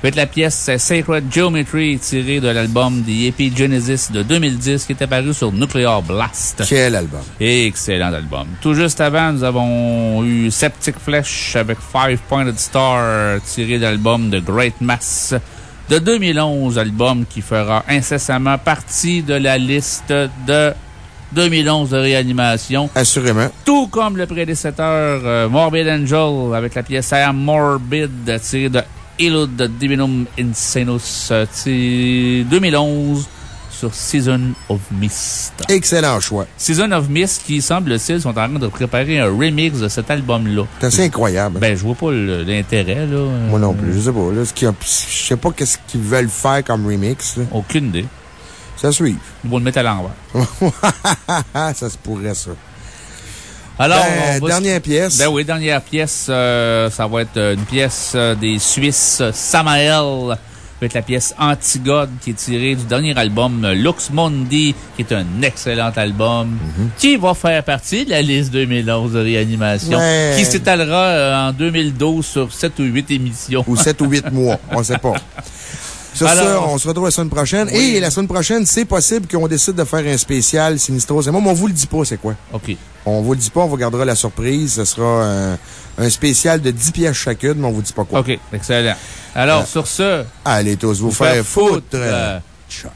avec la pièce Sacred Geometry tirée de l'album The Epi Genesis de 2010 qui était paru sur Nuclear Blast. Quel album! Excellent album. Tout juste avant, nous avons eu Septic Flesh avec Five Pointed Star tiré de l'album The Great Mass de 2011, album qui fera incessamment partie de la liste de 2011 de réanimation. Assurément. Tout comme le prédécesseur euh, Morbid Angel avec la pièce I Am Morbid tirée de Illud Divinum Insanus euh, tirée 2011 sur Season of Mist. Excellent choix. Season of Mist qui, semble-t-il, sont en train de préparer un remix de cet album-là. C'est assez incroyable. Ben, je vois pas l'intérêt, là. Moi non plus, je sais pas. Là, ce qu'il y a- je sais pas qu'est-ce qu'ils veulent faire comme remix. là. Aucune idée. Ça suit. Ils vont le mettre à l'envers. ça se pourrait, ça. Alors, Ben, dernière se- pièce. Ben oui, dernière pièce. euh, ça va être une pièce euh, des Suisses Samael avec la pièce Antigode qui est tirée du dernier album Lux Mundi, qui est un excellent album, Mhm. qui va faire partie de la liste 2011 de réanimation, Ouais. qui s'étalera euh, en 2012 sur 7 ou 8 émissions. Ou 7 ou 8 mois. On sait pas. Sur ça, Alors- on se retrouve la semaine prochaine. Oui. Et la semaine prochaine, c'est possible qu'on décide de faire un spécial Sinistro. C'est moi, mais on vous le dit pas, c'est quoi? OK. On vous le dit pas, on vous gardera la surprise. Ce sera un, un spécial de 10 pièces chacune, mais on vous dit pas quoi. OK, excellent. Alors, Euh, sur ce, Allez tous vous, vous faire faire foutre. foutre. Ciao.